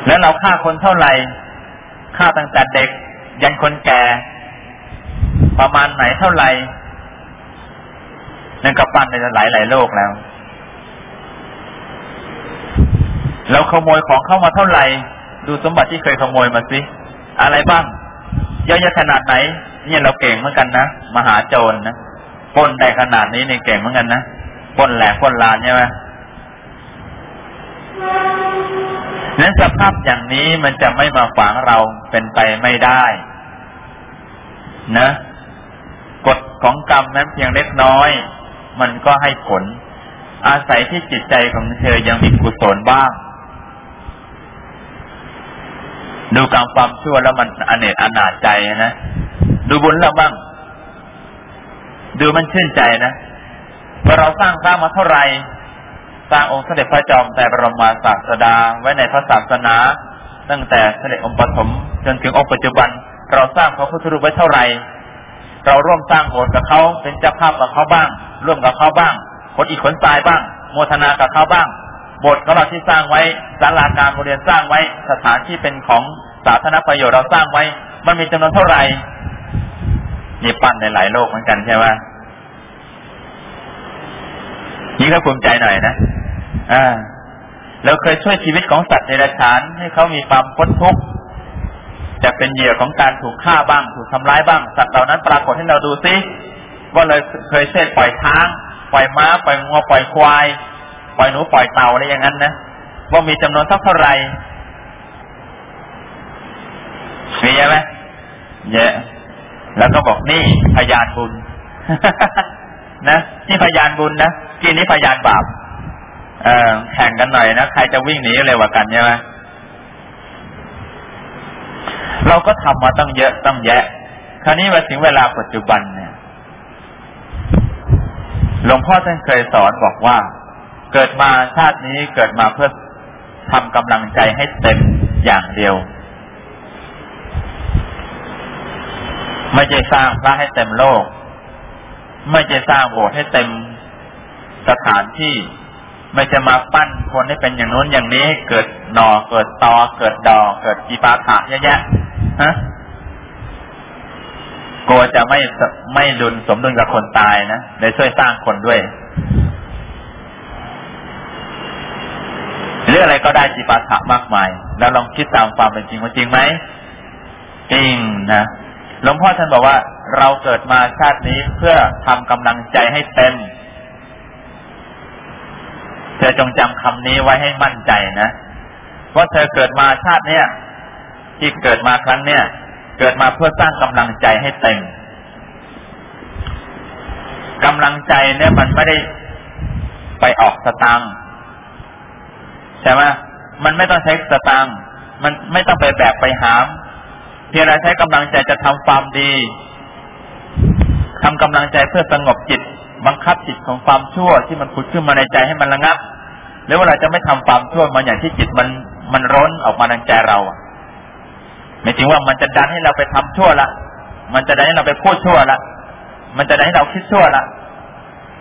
แล้วเราฆ่าคนเท่าไหร่ฆ่าตั้งแต่เด็ก ยันคนแก่ ประมาณไหนเท่าไหร่นั่นก็ปั้นในหลายหลายโลกแล้ว เราขโมยของเข้ามาเท่าไหร่ ดูสมบัติที่เคยขโมยมาสิอะไรบ้างเยอะๆขนาดไหน เนี่ยเราเก่งเหมือนกันนะมหาโจรนะป้นได้ขนาดนี้เนี่ยเก่งเหมือนกันนะป้นแหลกป้นลานใช่ไหม นั้นสภาพอย่างนี้มันจะไม่มาฝังเราเป็นไปไม่ได้ นะกฎของกรรมนั้นเพียงเล็กน้อย มันก็ให้ผล อาศัยที่จิตใจของเธอยังมีกุศลบ้าง ดูกรรมความชั่วแล้วมันอเนจอนาจใจนะดูบุญแล้วบ้าง ดูมันชื่นใจนะว่าเราสร้างสร้างมาเท่าไหร่ สร้างองค์เสด็จพระจอมแต่บรมศาสดาไว้ในพระศาสนา ตั้งแต่เสด็จองค์ปฐมจนถึงองค์ปัจจุบัน เราสร้างพระพุทธรูปไว้เท่าไหร่ เราร่วมสร้างโบสถ์กับเขาเป็นเจ้าภาพกับเขาบ้าง ร่วมกับเขาบ้างคนอีกคนตายบ้าง โมทนากับเขาบ้างโบสถ์ของเราที่สร้างไว้ศาลาการโรงเรียนสร้างไว้ สถานที่เป็นของสาธารณประโยชน์เราสร้างไว้ มันมีจำนวนเท่าไหร่นี่ปั้นในหลายโลกเหมือนกันใช่ไหมนี่ก็ภูมิใจหน่อยนะ อ่าเราเคยช่วยชีวิตของสัตว์ในราชานให้เขามีความพ้นทุกข์จะเป็นเหยื่อของการถูกฆ่าบ้าง ถูกทำร้ายบ้าง สัตว์เหล่านั้นปรากฏให้เราดูซิว่าเลยเคยเช่นปล่อยช้าง ปล่อยม้า ปล่อยงัว ปล่อยควาย ปล่อยหนู ปล่อยเต่าอะไรอย่างนั้นนะ ว่ามีจำนวนเท่าไหร่มีไหมเยอะ แล้วก็บอกนี่พยานบุญ นะ นี่พยานบุญนะ กินนี้พยานบาป เออแข่งกันหน่อยนะใครจะวิ่งหนีเร็วกว่ากันใช่ไหมเราก็ทำมาตั้งเยอะตั้งแยะ คราวนี้มาถึงเวลาปัจจุบันเนี่ยหลวงพ่อท่านเคยสอนบอกว่า เกิดมาชาตินี้เกิดมาเพื่อทำกำลังใจให้เต็มอย่างเดียว ไม่ใช่สร้างพระให้เต็มโลก ไม่ใช่สร้างโบสถ์ให้เต็มสถานที่ ไม่จะมาปั้นคนให้เป็นอย่างนู้นอย่างนี้ เกิดหนอเกิดตอ เกิดดอเกิดจีปาถะเยอะแยะฮะกลัวจะไม่ไม่ดุลสมดุลกับคนตายนะเลยช่วยสร้างคนด้วยหรืออะไรก็ได้จีปาถะมากมาย แล้วลองคิดตามความเป็นจริงว่าจริงไหมจริงนะหลวงพ่อท่านบอกว่า เราเกิดมาชาตินี้เพื่อทำกำลังใจให้เต็ม เธอจงจำคำนี้ไว้ให้มั่นใจนะว่าเธอเกิดมาชาติเนี้ยที่เกิดมาครั้งเนี้ยเกิดมาเพื่อสร้างกำลังใจให้เต็มกำลังใจเนี่ยมันไม่ได้ไปออกสตังใช่ไหมมันไม่ต้องใช้สตังมันไม่ต้องไปแบกไปหาม เพียงแต่ใช้กำลังใจจะทำความดีทำกำลังใจเพื่อสงบจิต บังคับจิตของความชั่วที่มันผุดขึ้นมาในใจให้มันระงับหรือเวลาจะไม่ทำความชั่วมาอย่างที่จิตมันมันร้อนออกมาในใจเราไม่ถึงว่ามันจะดันให้เราไปทำชั่วละมันจะดันให้เราไปพูดชั่วละมันจะดันให้เราคิดชั่วละ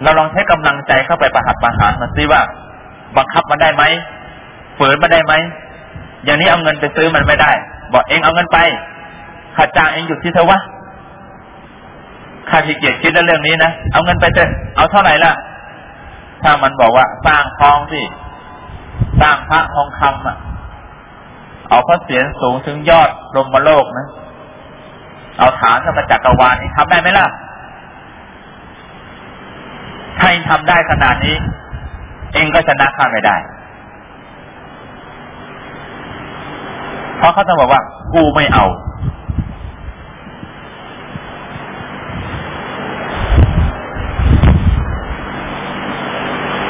เราลองใช้กำลังใจเข้าไปประหัตประหารมันซิว่า บังคับมันได้ไหมฝืนมันได้ไหมอย่างนี้เอาเงินไปซื้อมันไม่ได้ บอกเองเอาเงินไปข้าจ้างเองหยุดที่เธอวะ ข้าขี้เกียจคิดเรื่องนี้นะเอาเงินไปเถอะเอาเท่าไหร่ล่ะ ถ้ามันบอกว่าสร้างทองสิสร้างพระทองคำอะ เอาพระเศียรสูงถึงยอดลมมาโลกนะเอาฐานเข้ามาจักรวาลนี่ทำได้ไหมล่ะถ้าเองทำได้ขนาดนี้ เองก็ชนะข้าไม่ได้ เพราะเขาจะบอกว่า กูไม่เอา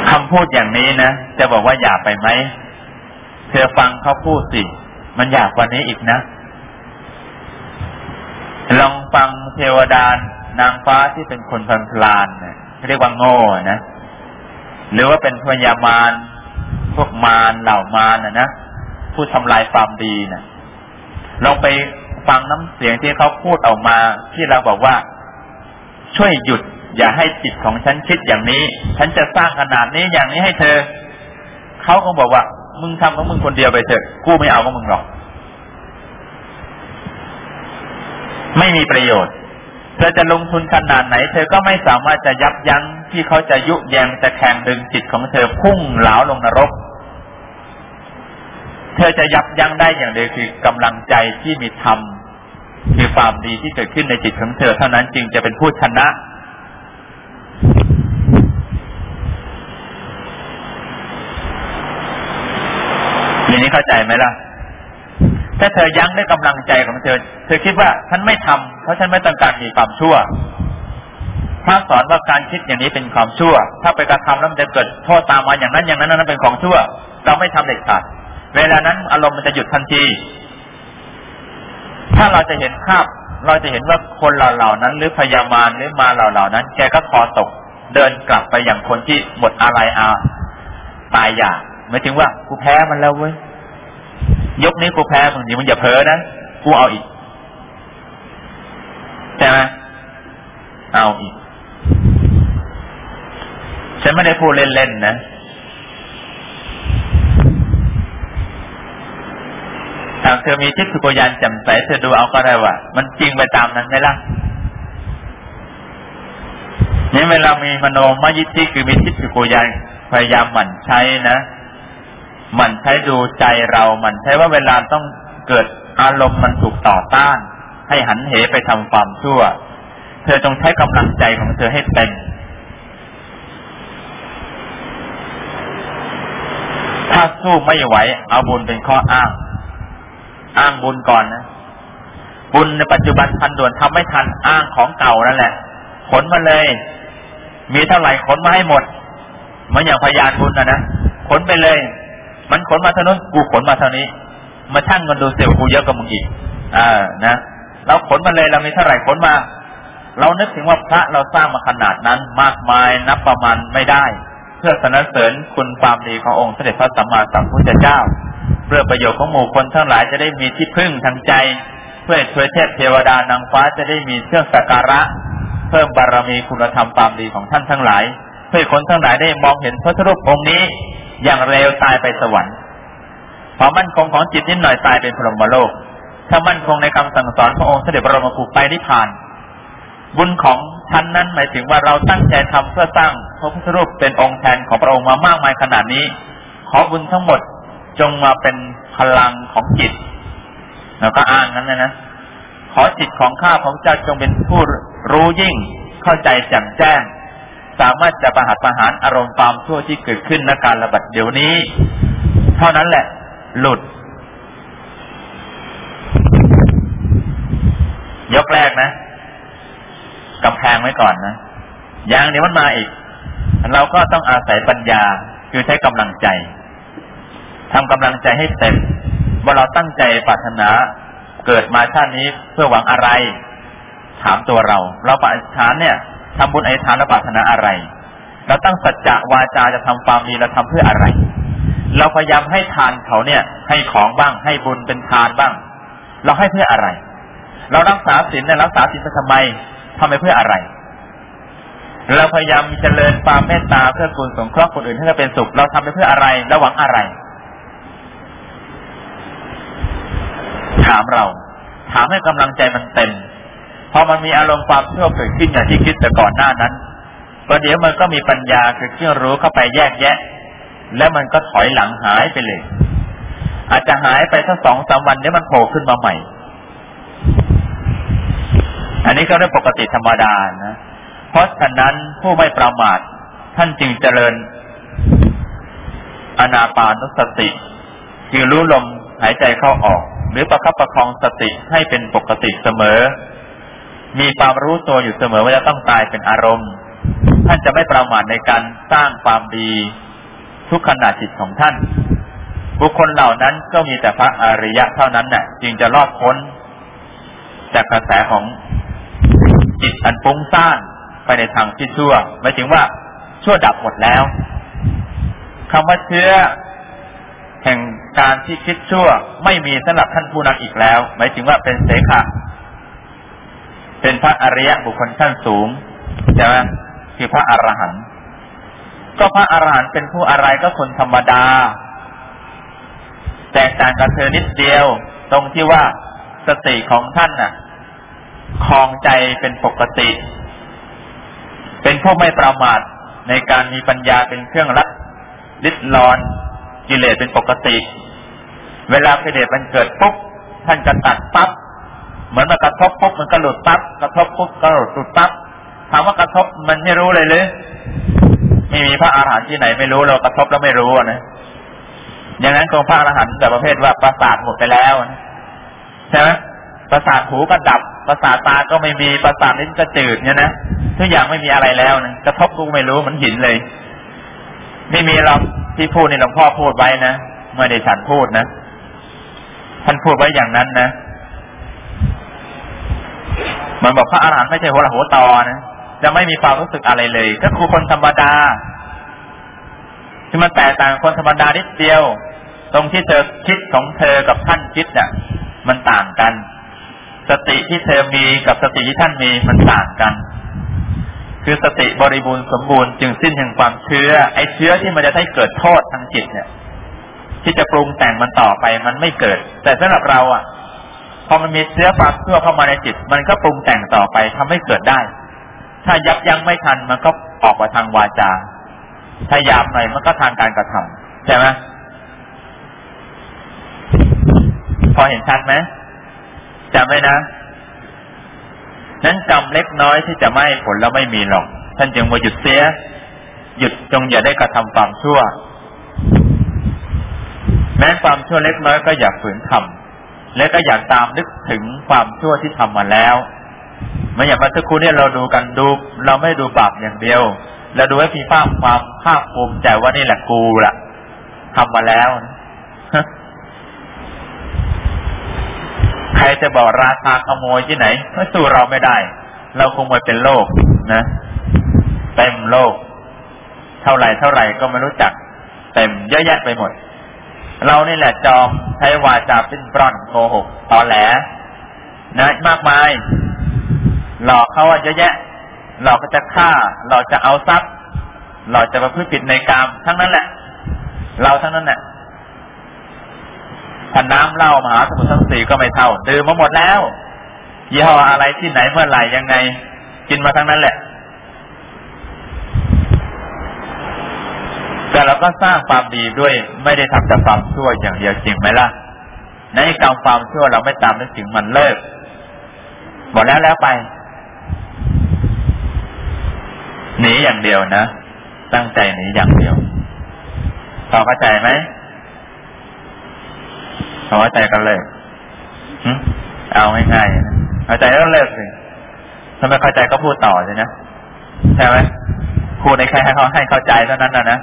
คำ พูดอย่างนี้นะจะบอกว่าอย่าไปไหมเธอฟังเขาพูดสิ มันอยากกว่านี้อีกนะ ลองฟังเทวดานางฟ้าที่เป็นคนพันพลานเนี่ยเรียกว่าโง่นะ หรือว่าเป็นพญามารพวกมารเหล่ามารนะนะผู้ทำลายความดีนะลองไปฟังน้ำเสียงที่เขาพูดออกมาที่เราบอกว่า ช่วยหยุด อย่าให้จิตของฉันคิดอย่างนี้ ฉันจะสร้างขนาดนี้อย่างนี้ให้เธอ เขาก็บอกว่า มึงทำของมึงคนเดียวไปเถอะ กูไม่เอาของมึงหรอก ไม่มีประโยชน์ เธอจะลงทุนขนาดไหน เธอก็ไม่สามารถจะยับยั้งที่เขาจะยุแยงจะแข่งดึงจิตของเธอพุ่งเหลาลงนรก เธอจะยับยั้งได้อย่างเดียวคือกำลังใจที่มีธรรมคือความดีที่เกิดขึ้นในจิตของเธอเท่านั้นจึงจะเป็นผู้ชนะ ทีนี้เข้าใจไหมล่ะ ถ้าเธอยั้งด้วยกำลังใจของเธอ เธอคิดว่าฉันไม่ทำเพราะฉันไม่ต้องการมีความชั่วพระสอนว่าการคิดอย่างนี้เป็นความชั่ว ถ้าไปกระทำแล้วมันจะเกิดโทษตามมาอย่างนั้นอย่างนั้นนั้นเป็นของชั่ว เราไม่ทำเด็ดขาด เวลานั้นอารมณ์มันจะหยุดทันที ถ้าเราจะเห็นภาพ เราจะเห็นว่าคนเหล่านั้น หรือพยามารหรือมาเหล่านั้น แกก็คอตก เดินกลับไปอย่างคนที่หมดอะไรอาตายอยาก หมายถึงว่ากูแพ้มันแล้วเว้ยยกนี้กูแพ้มึงอย่ามึงอย่าเพ้อนะกูเอาอีกใช่ไหมเอาอีกฉันไม่ได้พูดเล่นๆนะหากเธอมีทิพย์สุกยานจำใสเธอดูเอาก็ได้ว่า มันจริงไปตามนั้นไหมล่ะนี่เวลามีมโนมยิทธิคือมีทิพย์สุกยานพยายามหมั่นใช้นะ มันใช้ดูใจเรา มันใช้ว่าเวลาต้องเกิดอารมณ์มันถูกต่อต้าน ให้หันเหไปทำความชั่ว เธอต้องใช้กำลังใจของเธอให้เต็มถ้าสู้ไม่ไหว เอาบุญเป็นข้ออ้าง อ้างบุญก่อนนะ บุญในปัจจุบันทันด่วนทำไม่ทันอ้างของเก่านั่นแหละ ขนมาเลย มีเท่าไหร่ขนมาให้หมดเหมือนอย่างพยานบุญนะนะขนไปเลย มันขนมาเท่านั้นกูขนมาเท่านี้ มาชั่งกันดูเสียวกูเยอะกว่ามึงอีกอ่านะเราขนมาเลยเรามีเท่าไหร่ขนมา เรานึกถึงว่าพระเราสร้างมาขนาดนั้นมากมายนับประมาณไม่ได้ เพื่อสนับสนุนคุณความดีขององค์เสด็จพระสัมมาสัมพุทธเจ้า เพื่อประโยชน์ของหมู่คนทั้งหลายจะได้มีที่พึ่งทางใจ เพื่อช่วยเทพเทวดานางฟ้าจะได้มีเครื่องสักการะ เพิ่มบารมีคุณธรรมความดีของท่านทั้งหลายเพื่อคนทั้งหลายได้มองเห็นพระรูปองค์นี้ อย่างเร็วตายไปสวรรค์พอมั่นคงของจิตนิดหน่อยตายเป็นพรหมโลก ถ้ามั่นคงในคำสั่งสอนพระองค์เสด็จบรมครูไปนิพพาน บุญของท่านนั้นหมายถึงว่าเราตั้งใจทำเพื่อสร้างพระพุทธรูปเป็นองค์แทนของพระองค์มามากมายขนาดนี้ ขอบุญทั้งหมดจงมาเป็นพลังของจิตแล้วก็อ้างนั้นนะนะขอจิตของข้าของเจ้าจงเป็นผู้รู้ยิ่งเข้าใจแจ่มแจ้ง สามารถจะประหัตประหารอารมณ์ความชั่วที่เกิดขึ้นในการระบาดเดี๋ยวนี้ เท่านั้นแหละ หลุด ยกแรกนะกำแพงไว้ก่อนนะอย่างนี้มันมาอีก เราก็ต้องอาศัยปัญญาคือใช้กำลังใจทำกำลังใจให้เต็มว่าเราตั้งใจปรารถนาเกิดมาชาตินี้เพื่อหวังอะไร ถามตัวเรา เราปรารถนาเนี่ย ทำบุญไอทานและปรารถนาอะไร เราตั้งสัจจะวาจาจะทำความดีเราทำเพื่ออะไร เราพยายามให้ทานเขาเนี่ย ให้ของบ้าง ให้บุญเป็นทานบ้าง เราให้เพื่ออะไร เรารักษาศีลเนี่ยรักษาศีลทำไมทำไปเพื่ออะไร เราพยายามเจริญความเมตตาเพื่อคุณสงเคราะห์คนอื่นให้เขาเป็นสุข เราทำไปเพื่ออะไรเราหวังอะไร ถามเรา ถามให้กำลังใจมันเต็ม พอมันมีอารมณ์ความชั่วเกิดขึ้นอย่างที่คิดแต่ก่อนหน้านั้นประเดี๋ยวมันก็มีปัญญาคือเครื่องรู้เข้าไปแยกแยะ แล้วมันก็ถอยหลังหายไปเลย อาจจะหายไปสักสองสามวันเดี๋ยวมันโผล่ขึ้นมาใหม่ อันนี้ก็เรื่องปกติธรรมดานะ เพราะฉะนั้นผู้ไม่ประมาทท่านจึงเจริญ อนาปานุสติคือรู้ลมหายใจเข้าออก หรือประคับประคองสติให้เป็นปกติเสมอ มีความรู้ตัวอยู่เสมอว่าจะต้องตายเป็นอารมณ์ ท่านจะไม่ประมาทในการสร้างความดี ทุกขณะจิตของท่าน บุคคลเหล่านั้นก็มีแต่พระอริยะเท่านั้นน่ะ จึงจะรอดพ้น จากกระแสของจิตอันฟุ้งซ่านไปในทางที่ชั่วหมายถึงว่าชั่วดับหมดแล้วคำว่าเชื้อแห่งการที่คิดชั่วไม่มีสำหรับท่านผู้นั้นอีกแล้ว หมายถึงว่าเป็นเสขะ เป็นพระอริยะบุคคลชั้นสูงใช่ไหมคือพระอรหันต์ก็พระอรหันต์เป็นผู้อะไรก็คนธรรมดา แตกต่างกับเธอนิดเดียว ตรงที่ว่าสติของท่านน่ะคลองใจเป็นปกติ เป็นผู้ไม่ประมาทในการมีปัญญาเป็นเครื่องรัดลิดรอน กิเลสเป็นปกติ เวลากิเลสมันเกิดปุ๊บท่านจะตัดปั๊บ เหมือนมากระทบปุ๊บมันก็หลุดปั๊บกระทบปุ๊บก็หลุดหลุดปั๊บถามว่ากระทบมันไม่รู้เลยหรือไม่มีพระอาหารหันต์ที่ไหนไม่รู้เรากระทบแล้วไม่รู้นะอย่างนั้นคงพระอาหารหันต์แบบประเภทว่าประสาทหมดไปแล้วใช่ไหมประสาทหูก็ดับ ประสาทตาก็ไม่มีประสาทลิ้นก็จืดเนี่ยนะทุกอย่างไม่มีอะไรแล้วนะกระทบกูไม่รู้เหมือนหินเลย ไม่มีเราที่พูดในหลวงพ่อพูดไว้นะเมื่อได้ฉันพูดนะท่านพูดไว้อย่างนั้นนะ มันบอกพระอาหารหันต์ไม่ใช่หัวละหัวตอนะจะไม่มีความรู้สึกอะไรเลย ก็คือคนธรรมดา ที่มันแตกต่างคนธรรมดานิดเดียว ตรงที่เธอคิดของเธอกับท่านคิดเนี่ยมันต่างกัน สติที่เธอมีกับสติที่ท่านมีมันต่างกัน คือสติบริบูรณ์สมบูรณ์จึงสิ้นแห่งความเชื้อ ไอ้เชื้อที่มันจะได้เกิดโทษทางจิตเนี่ย ที่จะปรุงแต่งมันต่อไปมันไม่เกิด แต่สำหรับเราอะ พอมันมีเชื้อความเชื่อเข้ามาในจิต มันก็ปรุงแต่งต่อไปทำให้เกิดได้ ถ้ายับยั้งไม่ทันมันก็ออกมาทางวาจาถ้าหยาบหน่อยมันก็ทางการกระทำใช่ไหมพอเห็นชัดไหมจำไว้นะ นั้นกรรมเล็กน้อยที่จะไม่ผลแล้วไม่มีหรอก ท่านจึงมาหยุดเสีย หยุดจงอย่าได้กระทำความชั่ว แม้ความชั่วเล็กน้อยก็อย่าฝืนทำ และก็อยากตามนึกถึงความชั่วที่ทำมาแล้วไม่อย่างเมื่อสักครู่เนี่ยเราดูกันดู เราไม่ดูบาปอย่างเดียวแล้วดูให้มีภาพความภาคภูมิใจว่านี่แหละกูละทำมาแล้วใครจะบอกราคาขโมยที่ไหนก็สู้เราไม่ได้ เราคงมาเป็นโลกนะเต็มโลก เท่าไหร่เท่าไหร่ก็ไม่รู้จัก เต็มเยอะแยะไปหมด เรานี่แหละจอมใช้วาจาเป็นปล้อนโกหกตอแหลนะมากมาย หลอกเขาว่าเยอะแยะ เราก็จะฆ่า เราจะเอาทรัพย์ เราจะประพฤติผิดในกรรมทั้งนั้นแหละ เราทั้งนั้นแหละถ้าน้ำเหล้ามหาสมุทรทั้งสี่ก็ไม่เท่าดื่มมาหมดแล้วยี่ห้ออะไรที่ไหนเมื่อไหร่ยังไง กินมาทั้งนั้นแหละ แต่เราก็สร้างความดีด้วยไม่ได้ทำแต่ความชั่วอย่างเดียวจริงไหมล่ะ ในกรรมความชั่วเราไม่ตามนึกถึงมันเลิกหมดแล้วแล้วไปหนีอย่างเดียวนะ ตั้งใจหนีอย่างเดียวพอเข้าใจไหมพอเข้าใจกันเลยเอาง่ายๆเข้าใจก็เลิกสิถ้าไม่เข้าใจก็พูดต่อใช่ไหมใช่ไหมพูดในใครให้เขาให้เข้าใจเท่านั้นนะนะ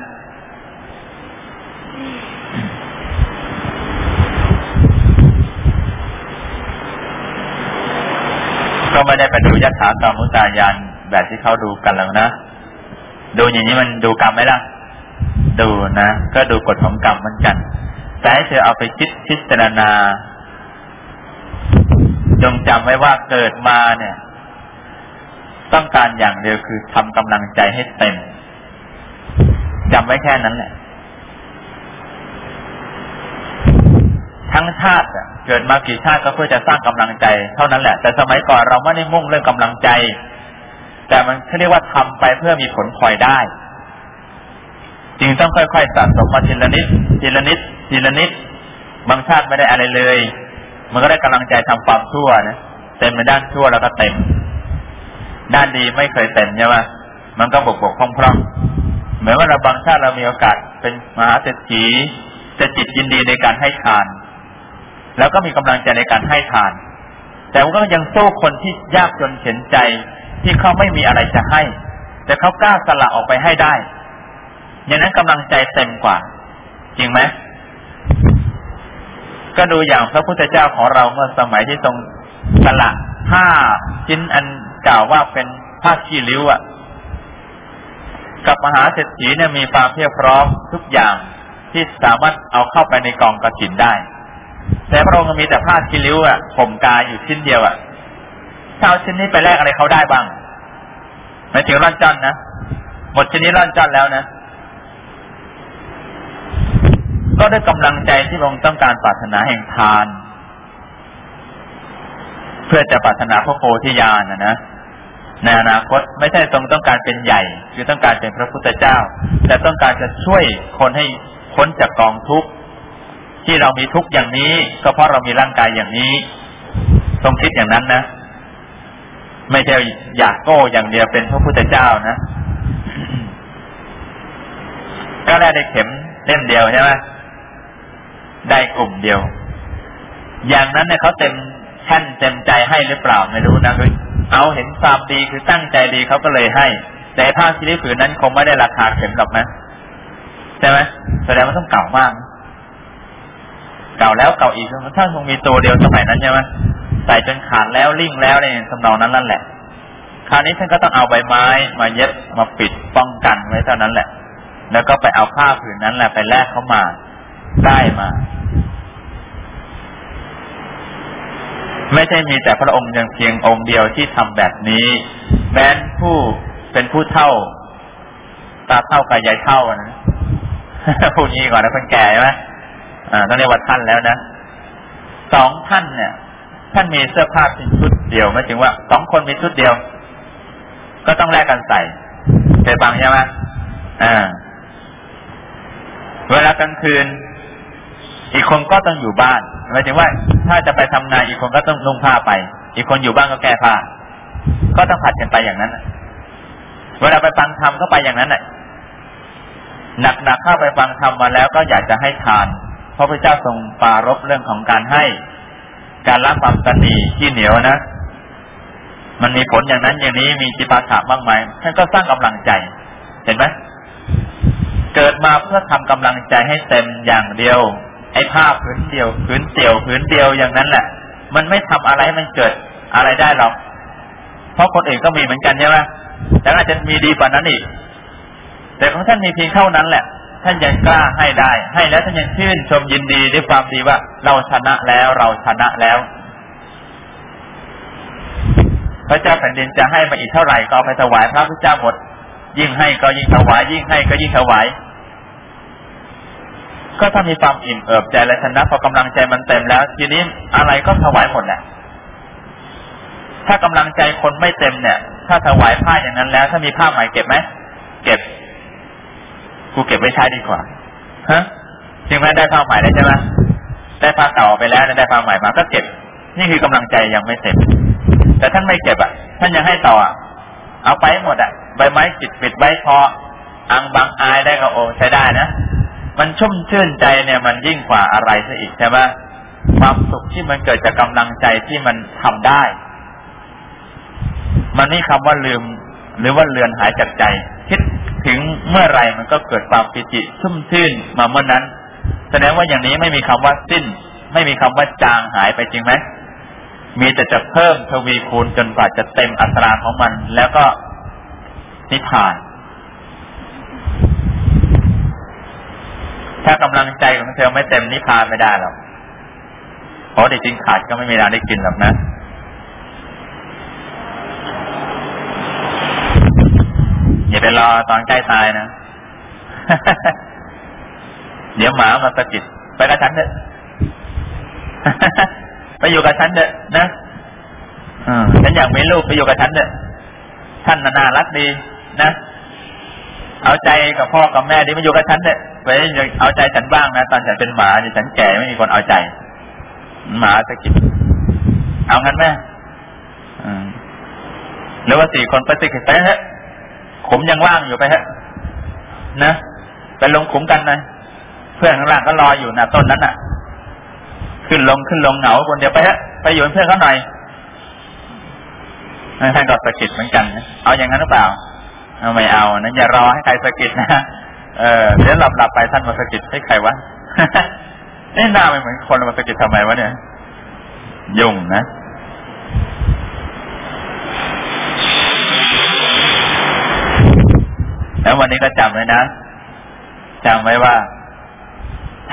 ก็ไม่ได้ไปดูยัตถากรรมุตายานแบบที่เขาดูกันแล้วนะ ดูอย่างนี้มันดูกรรมไหมล่ะ ดูนะ ก็ดูกฎของกรรมเหมือนกัน แต่ให้เธอเอาไปคิดพิจารณา จงจำไว้ว่าเกิดมาเนี่ย ต้องการอย่างเดียวคือทำกำลังใจให้เต็มจำไว้แค่นั้นแหละ ทั้งชาติเกิดมากี่ชาติก็เพื่อจะสร้างกำลังใจ เท่านั้นแหละ แต่สมัยก่อนเราไม่ได้มุ่งเรื่องกำลังใจ แต่มันเรียกว่าทำไปเพื่อมีผลพลอยได้จึงต้องค่อยๆสะสมมาทีละนิดทีละนิดทีละนิดบางชาติไม่ได้อะไรเลย มันก็ได้กำลังใจทำความชั่วนะเต็มในด้านชั่วแล้วก็เต็ม ด้านดีไม่เคยเต็มใช่ไหมมันก็บกบกพร่องๆเหมือนว่าเราบางชาติเรามีโอกาสเป็นมหาเศรษฐีจะจิตยินดีในการให้ทาน แล้วก็มีกำลังใจในการให้ทาน แต่ว่าก็ยังสู้คนที่ยากจนเข็นใจที่เขาไม่มีอะไรจะให้ แต่เขากล้าสละออกไปให้ได้อย่างนั้นกำลังใจเต็มกว่า จริงไหมก็ดูอย่างพระพุทธเจ้าของเราเมื่อสมัยที่ทรงสละผ้าชิ้นอันกล่าวว่าเป็นผ้าขี้ริ้วอะกับมหาเศรษฐีเนี่ยมีความเพียรพร้อมทุกอย่างที่สามารถเอาเข้าไปในกองกระถินได้ แต่พระองค์มีแต่ผ้าขี้ริ้วอะผมกายอยู่ชิ้นเดียวอะถ้าเอาชิ้นนี้ไปแลกอะไรเขาได้บ้างหมายถึงร่อนจันนะหมดชิ้นนี้ร่อนจันแล้วนะก็ด้วยกำลังใจที่พระองค์ต้องการปรารถนาแห่งทาน เพื่อจะปรารถนาพระโพธิญาณนะนะในอนาคตไม่ใช่ทรงต้องการเป็นใหญ่ คือต้องการเป็นพระพุทธเจ้า แต่ต้องการจะช่วยคนให้พ้นจากกองทุกข์ ที่เรามีทุกข์อย่างนี้ ก็เพราะเรามีร่างกายอย่างนี้ทรงคิดอย่างนั้นนะ ไม่ใช่อยากโก้อย่างเดียวเป็นพระพุทธเจ้านะก็ได้ได้เข็มเล่มเดียวใช่ไหมได้กลุ่มเดียว อย่างนั้นเนี่ยเขาเต็มแท่นเต็มใจให้หรือเปล่าไม่รู้นะคือเอาเห็นความดีคือตั้งใจดีเขาก็เลยให้ แต่ผ้าชีริผืนนั้นคงไม่ได้ราคาเข็มหรอกนะใช่ไหมแสดงว่าต้องเก่ามาก เก่าแล้วเก่าอีกท่านคงมีตัวเดียวสมัยนั้นใช่ไหมใส่จนขาดแล้วลิ่งแล้วในสำนองนั้นนั่นแหละ คราวนี้ท่านก็ต้องเอาใบไม้มาเย็บมาปิดป้องกันไว้เท่านั้นแหละ แล้วก็ไปเอาผ้าผืนนั้นแหละไปแลกเข้ามาได้มา ไม่ใช่มีแต่พระองค์ยังเพียงองค์เดียวที่ทำแบบนี้แม้นผู้เป็นผู้เท่า ตาเท่ากับยายเท่านะพูดงี้ก่อนนะคนแก่ใช่ไหม อ่าต้องเรียกว่าท่านแล้วนะสองท่านเนี่ย ท่านมีเสื้อผ้าเป็นชุดเดียวไม่ถึงว่าสองคนมีชุดเดียว ก็ต้องแลกกันใส่เคยฟังใช่ไหมอ่า เวลากลางคืน อีกคนก็ต้องอยู่บ้านหมายถึงว่า ถ้าจะไปทำงานอีกคนก็ต้องนุ่งผ้าไป อีกคนอยู่บ้านก็แก้ผ้า ก็ต้องผัดกันไปอย่างนั้นเวลาไปฟังธรรมก็ไปอย่างนั้นแหละหนักๆเข้าไปฟังธรรมมาแล้วก็อยากจะให้ทาน พราะพระเจ้าทรงปารบเรื่องของการให้ การละความตนีที่เหนียวนะ มันมีผลอย่างนั้นอย่างนี้มีจิปาถะมากมายท่านก็สร้างกำลังใจ เห็นไหมเกิดมาเพื่อทำกำลังใจให้เต็มอย่างเดียว ไอ้ผ้าผืนเดียวผืนเตียวผืนเดียวอย่างนั้นแหละ มันไม่ทำอะไรมันเกิดอะไรได้หรอกเพราะคนอื่นก็มีเหมือนกันใช่ไหมแต่อาจจะมีดีกว่านั้นอีกแต่ของท่านมีเพียงเท่านั้นแหละ ท่านยังกล้าให้ได้ ให้แล้วท่านยังชื่นชมยินดีด้วยความดีว่า เราชนะแล้วเราชนะแล้ว พระเจ้าแผ่นดินจะให้มาอีกเท่าไหร่ก็ไปถวายพระพุทธเจ้าหมด ยิ่งให้ก็ยิ่งถวาย ยิ่งให้ก็ยิ่งถวาย ก็ถ้ามีความอิ่มเอิบใจและชนะพอกำลังใจมันเต็มแล้ว ทีนี้อะไรก็ถวายหมดแหละถ้ากำลังใจคนไม่เต็มเนี่ย ถ้าถวายผ้าอย่างนั้นแล้ว ถ้ามีผ้าใหม่เก็บไหมเก็บ กูเก็บไว้ใช้ดีกว่าฮะจริงไหมได้ผ้าใหม่ได้ใช่ไหมได้ผ้าเก่าไปแล้วได้ผ้าใหม่มาก็เก็บ นี่คือกำลังใจยังไม่เต็มแต่ท่านไม่เก็บอะ ท่านยังให้ต่ออะเอาไปหมดอะใบไม้จิตปิดใบคออังบางอายได้ก็โอ้ใช้ได้นะมันชุ่มชื่นใจเนี่ยมันยิ่งกว่าอะไรซะอีกใช่ไหมความสุขที่มันเกิดจากกำลังใจที่มันทำได้ มันนี่คำว่าลืม หรือว่าเลือนหายจากใจ คิด ถึงเมื่อไรมันก็เกิดความปิติชุ่มชื่นมาเมื่อนั้น แสดงว่าอย่างนี้ไม่มีคำว่าสิ้น ไม่มีคำว่าจางหายไปจริงไหมมีแต่จะเพิ่มทวีคูณจนกว่าจะเต็มอัตราของมัน แล้วก็นิพพาน ถ้ากำลังใจของเธอไม่เต็มนิพพานไม่ได้หรอกเพราะจริงขาดก็ไม่มีทางได้กินหรอกนะ อย่าไปรอตอนใกล้ตายนะ เดี๋ยวหมามาสะกิดไปกับฉันเถอะไปอยู่กับฉันเถอะนะฉันอยากมีลูกไปอยู่กับฉันเถอะท่านน่ารักดีนะเอาใจกับพ่อกับแม่ดีมาอยู่กับฉันเถอะไปเอาใจฉันบ้างนะ ตอนฉันเป็นหมาเนี่ยฉันแก่ไม่มีคนเอาใจ หมาสะกิดเอางั้นไหมหรือว่าสี่คนไปสะกิดไปฮะ ขุมยังว่างอยู่ไปฮะนะไปลงขุมกันนะเพื่อนข้างล่างก็รออยู่นะต้นนั้นน่ะ ขึ้นลงขึ้นลงเหงาคนเดียวไปฮะไปอยู่เพื่อนเขาหน่อยท่านก็สะกิดเหมือนกันเอาอย่างนั้นหรือเปล่าเอาไม่เอานั้นอย่ารอให้ใครสะกิดนะเออเดี๋ยวหลับหลับไปท่านมาสะกิดให้ใครวะนี่หน้าไม่เหมือนคนมาสะกิดทำไมวะเนี่ย ยุ่งนะ แล้ววันนี้ก็จำไว้นะจำไว้ว่า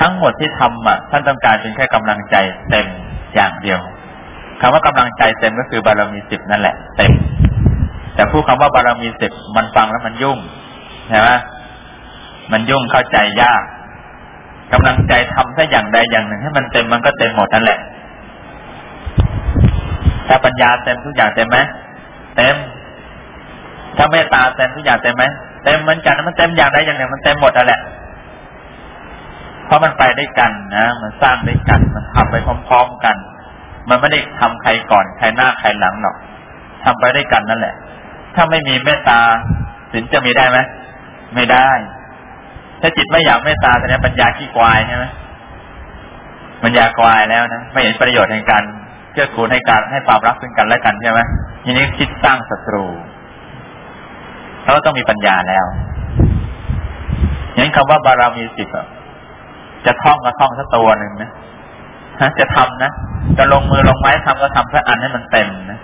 ทั้งหมดที่ทำอะท่านต้องการเพียงแค่กำลังใจเต็มอย่างเดียวคำว่ากำลังใจเต็มก็คือบารมีสิบนั่นแหละเต็มแต่พูดคำว่าบารมีสิบมันฟังแล้วมันยุ่งใช่ไหมมันยุ่งเข้าใจยากกำลังใจทำถ้าอย่างใดอย่างหนึ่ง ให้มันเต็มมันก็เต็มหมดนั่นแหละถ้าปัญญาเต็มทุกอย่างเต็มไหมเต็มถ้าเมตตาเต็มทุกอย่างเต็มไหม เต็มเหมือนกันมันเต็มอย่างใดอย่างหนึ่งมันเต็มหมดนั่นแหละเพราะมันไปได้กันนะมันสร้างได้กัน มันทำไปพร้อม ๆกัน มันไม่ได้ทำใครก่อนใครหน้าใครหลังหรอกทำไปได้กันนั่นแหละ ถ้าไม่มีเมตตาสินจะมีได้ไหมไม่ได้ ถ้าจิตไม่อยากเมตตาแสดงปัญญาขี้ควายใช่ไหมปัญญาควายแล้วนะไม่เห็นประโยชน์ในการเกื้อกูลให้การให้ความรักซึ่งกันและกันใช่ไหมทีนี้คิดสร้างศัตรู เขาต้องมีปัญญาแล้วอย่างนี้คำว่าบารามีสิบจะท่องก็ท่องสักตัวหนึ่งนะจะทำนะจะลงมือลงไม้ทำก็ทำเพื่ออันให้มันเต็มนะ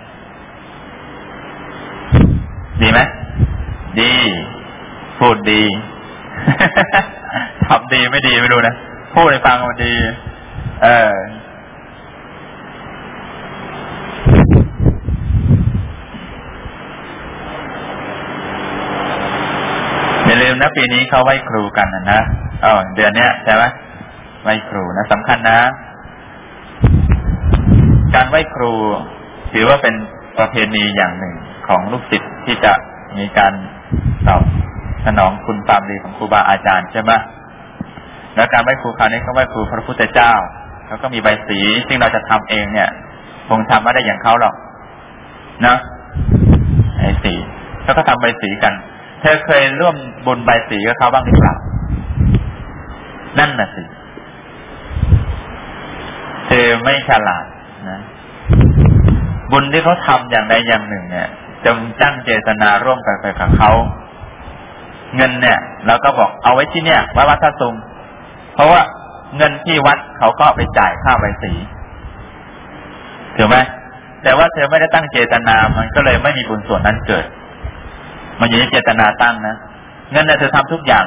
ดีไหมดี พูดดีทำดีไม่ดีไม่รู้นะพูดให้ฟังมันดี เอออย่าลืม นะปีนี้เขาไหว้ครูกันนะนะอ๋อเดือนเนี้ยใช่ไหมไหว้ครูนะสำคัญนะ การไหว้ครู ถือว่าเป็นประเพณีอย่างหนึ่งของลูกศิษย์ที่จะมีการตอบสนองคุณความดีของครูบาอาจารย์ใช่ไหมแล้วการไหว้ครูคราวนี้เขาไหว้ครูพระพุทธเจ้าเขาก็มีใบสีซึ่งเราจะทำเองเนี่ยคงทำไม่ได้อย่างเขาหรอกนะใบสีแล้วก็ทำใบสีกัน เธอเคยร่วมบุญใบสีกับเขาบ้างหรือเปล่า นั่นน่ะสิ เธอไม่ฉลาดนะ บุญที่เขาทำอย่างใดอย่างหนึ่ง เนี่ยจงตั้งเจตนาร่วมกันไปกับเขา เงินเนี่ยเราก็บอกเอาไว้ที่เนี่ยวัดวัดท่าซุง เพราะว่าเงินที่วัดเขาก็ไปจ่ายค่าใบสีถูกไหมแต่ว่าเธอไม่ได้ตั้งเจตนา มันก็เลยไม่มีบุญส่วนนั้นเกิด มันอยู่ที่เจตนาตั้งนะเงินเนี่ยเธอทำทุกอย่าง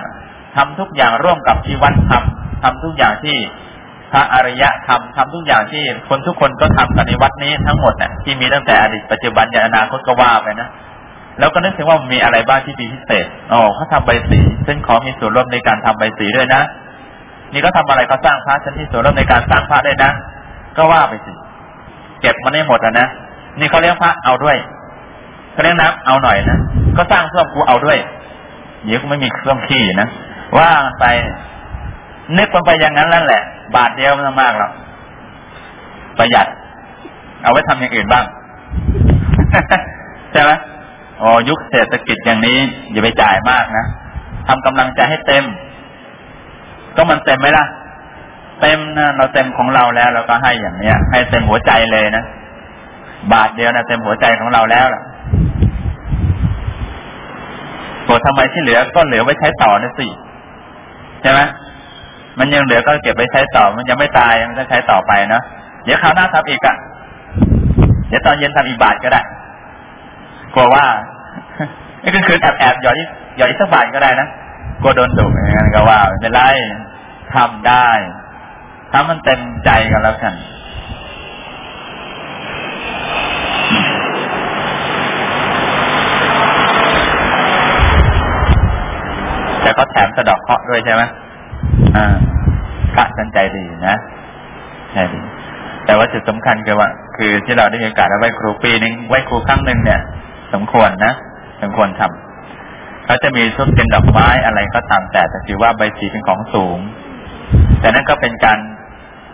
ทำทุกอย่างร่วมกับที่วัดทำทำทุกอย่างที่พระอริยะทำทำทุกอย่างที่คนทุกคนก็ทำกันในวัดนี้ทั้งหมดเนี่ยที่มีตั้งแต่อดีตปัจจุบันยันอนาคตก็ว่าไปนะแล้วก็นึกถึงว่ามีอะไรบ้างที่ดีพิเศษอ๋อเขาทำใบสีฉันขอมีส่วนร่วมในการทำใบสีด้วยนะนี่ก็ทำอะไรเขาสร้างพระฉันที่ส่วนร่วมในการสร้างพระได้นะก็ว่าไปสิเก็บมันได้หมดอะนะนี่เขาเลี้ยงพระเอาด้วย เขาเลี้ยงน้ำเอาหน่อยนะก็สร้างเพื่อกูเอาด้วย เดี๋ยวกูไม่มีเครื่องขี้นะว่าไปนึกมันไปอย่างนั้นนั่นแหละ บาทเดียวมันมากหรอกประหยัด เอาไว้ทำอย่างอื่นบ้างใช่ไหมอ๋อยุคเศรษฐกิจอย่างนี้อย่าไปจ่ายมากนะทำกำลังใจให้เต็ม ก็มันเต็มไหมล่ะ เต็มนะเราเต็มของเราแล้วเราก็ให้อย่างเนี้ย ให้เต็มหัวใจเลยนะ บาทเดียวนะเต็มหัวใจของเราแล้วล่ะโวทำไมที่เหลือก็เหลือไว้ใช้ต่อนะสิใช่ไหมมันยังเหลือก็เก็บไว้ใช้ต่อ มันยังไม่ตายมันก็ใช้ต่อไปเนาะเดี๋ยวคราวหน้าทำอีกอะ เดี๋ยวตอนเย็นทำอีกบาทก็ได้กลัวว่านี่ก็คือแอบแอบหยอดหยอดอีกสักบาทก็ได้นะกลัวโดนดุอย่างนั้นก็ว่าไม่เป็นไรทำได้ถ้ามันเต็มใจกันแล้วกัน แต่ก็แถมสะดอกเคาะด้วยใช่ไหมอ่าพระฉันใจดีนะใจดีแต่ว่าจุดสำคัญคือว่า คือที่เราได้มีโอกาสไหว้ครูปีหนึ่งไหว้ครูครั้งหนึ่งเนี่ย สมควรนะสมควรทำเขาจะมีชุดเป็นดอกไม้อะไรก็ตามแต่แต่ถือว่าใบสีเป็นของสูง แต่นั่นก็เป็นการ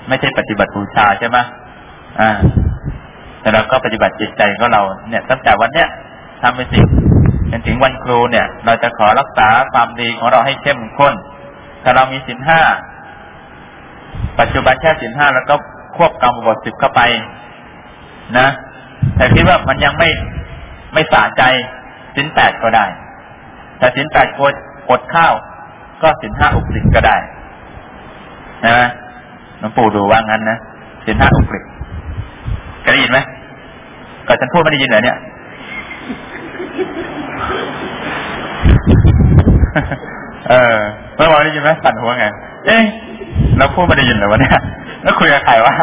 ไม่ใช่ปฏิบัติบูชาใช่ไหมอ่าแต่เราก็ปฏิบัติจิตใจของเราเนี่ย ตั้งแต่วันเนี้ยทำไปสิ จนถึงวันครูเนี่ย เราจะขอรักษาความดีของเราให้เข้มข้น ถ้าเรามีสินห้า ปัจจุบันแค่สินห้าแล้วก็ควบกรรมบทสิบเข้าไป นะ แต่คิดว่ามันยังไม่ไม่สาใจสินแปดก็ได้ แต่สินแปดกดอดข้าว ก็สินห้าอุกฤษก็ได้ นะหลวงปู่ดูว่างั้นนะสินห้าอุกฤษเคยได้ยินไหมก็ฉันพูดไม่ได้ยินเหรอเนี่ย เออเมื่อวานได้ยินไหมสั่นหัวไง เอ๊ะเราพูดไม่ได้ยินเหรอวะเนี่ยแล้วคุยกับใครวะ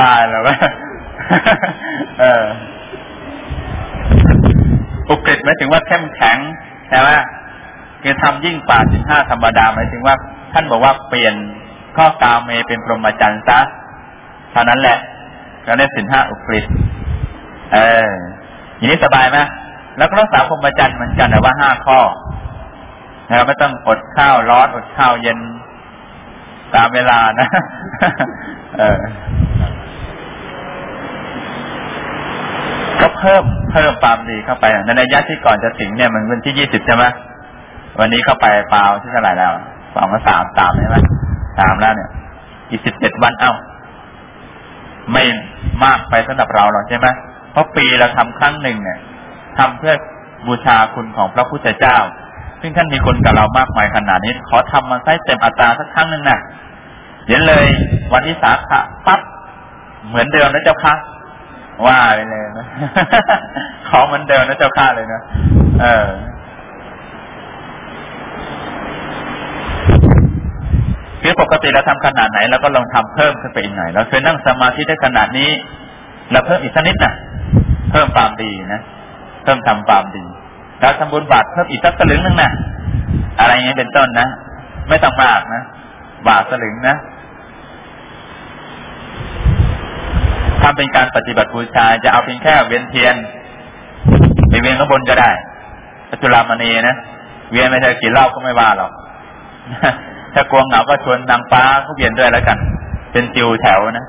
ตายแล้ววะเอออุกฤษหมายถึงว่าเข้มแข็งใช่ไหมคือทำยิ่งกว่าสินห้าธรรมดาหมายถึงว่า ท่านบอกว่าเปลี่ยนข้อกาเมเป็นพรหมจรรย์ซะเท่านั้นแหละก็ได้สินห้าอุกฤษเอออย่างนี้สบายไหม แล้วก็รักษาพรหมจรรย์เหมือนกันแต่ว่าห้าข้อนะไม่ต้องอดข้าวร้อนอดข้าวเย็นตามเวลานะเออก็เพิ่มเพิ่มความดีเข้าไปในระยะที่ก่อนจะถึงเนี่ยมันวันที่ยี่สิบใช่ไหมวันนี้เข้าไปเปล่าที่เท่าไหร่แล้วสองกับสามสามใช่ไหมสามแล้วเนี่ยอีกสิบเจ็ดวันเอ้า ไม่มากไปสำหรับเราหรอกใช่ไหมเพราะปีเราทำครั้งหนึ่งเนี่ย ทำเพื่อบูชาคุณของพระพุทธเจ้า ซึ่งท่านมีคุณกับเรามากมายขนาดนี้ ขอทำมันใช้เต็มอัตราสักครั้งหนึ่งนะเดี๋ยวเลยวันที่สาขะปั๊บเหมือนเดิมนะเจ้าค่ะว่าไปเลยนะขอเหมือนเดิมนะเจ้าค่ะเลยนะเออคือปกติเราทำขนาดไหนเราก็ลองทำเพิ่มขึ้นไปอีกหน่อยเราเคยนั่งสมาธิได้ขนาดนี้เราเพิ่มอีกสักนิดนะเพิ่มความดีนะ เพิ่มทำความดีเราทำบุญบาตรเพิ่มอีกสักสลึงหนึ่งนะอะไรอย่างนี้เป็นต้นนะไม่ต้องมากนะบาทสลึงนะทำเป็นการปฏิบัติบูชาจะเอาเพียงแค่เวียนเทียนไปเวียนข้างบนก็ได้ปัจจุลามณีนะเวียนไม่ใช่กี่รอบก็ไม่ว่าหรอกถ้ากลัวเหงาก็ชวนนางฟ้าเขาเวียนด้วยแล้วกัน เป็นจิวแถวนะ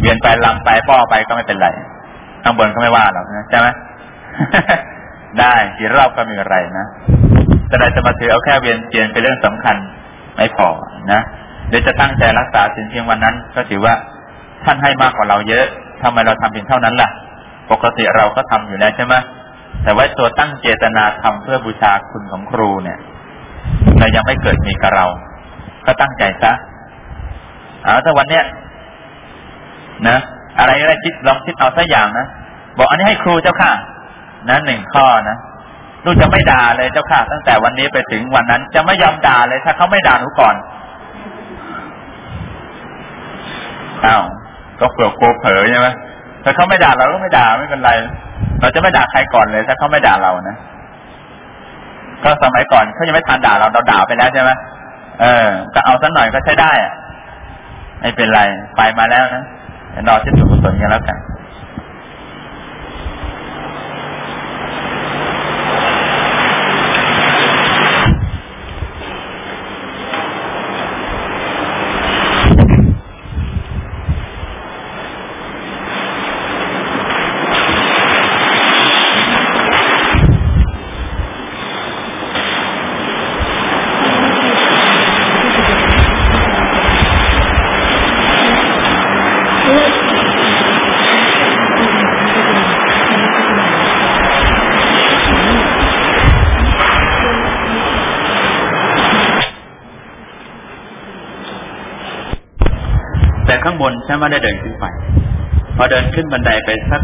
เวียนไปลำไปป้อไปก็ไม่เป็นไร ข้างบนก็ไม่ว่าหรอกนะใช่ไหมได้กี่รอบก็มีอะไรนะแต่เราจะมาถือเอาแค่เวียนเทียนเป็นเรื่องสำคัญไม่พอนะเดี๋ยวจะตั้งใจรักษาสิ่งเพียงวันนั้น ก็ถือว่าท่านให้มากกว่าเราเยอะทำไมเราทำเพียงเท่านั้นล่ะ ปกติเราก็ทำอยู่แล้วใช่ไหมแต่ว่าตัวตั้งเจตนาทำเพื่อบูชาคุณของครูเนี่ยแต่ยังไม่เกิดมีกับเรา ก็ตั้งใจซะเอาถ้าวันเนี้ยนะ อะไรอะไรคิดลองคิดเอาสักอย่างนะบอกอันนี้ให้ครูเจ้าค่ะนะหนึ่งข้อนะลูกจะไม่ด่าเลยเจ้าค่ะ ตั้งแต่วันนี้ไปถึงวันนั้น จะไม่ยอมด่าเลยถ้าเขาไม่ด่าหนูก่อนอ้าวก็เผื่อโกลัวเผลอใช่ไหมถ้าเขาไม่ด่าเราก็ไม่ด่าไม่เป็นไร เราจะไม่ด่าใครก่อนเลย ถ้าเขาไม่ด่าเรานะก็สมัยก่อนเขายังไม่ทันด่าเราเราด่าไปแล้วใช่ไหมเออก็เอาสักหน่อยก็ใช้ได้อะไม่เป็นไรไปมาแล้วนะ ina wata ta musamman kan. บนฉันไม่ได้เดินขึ้นไป พอเดินขึ้นบันไดไปสัก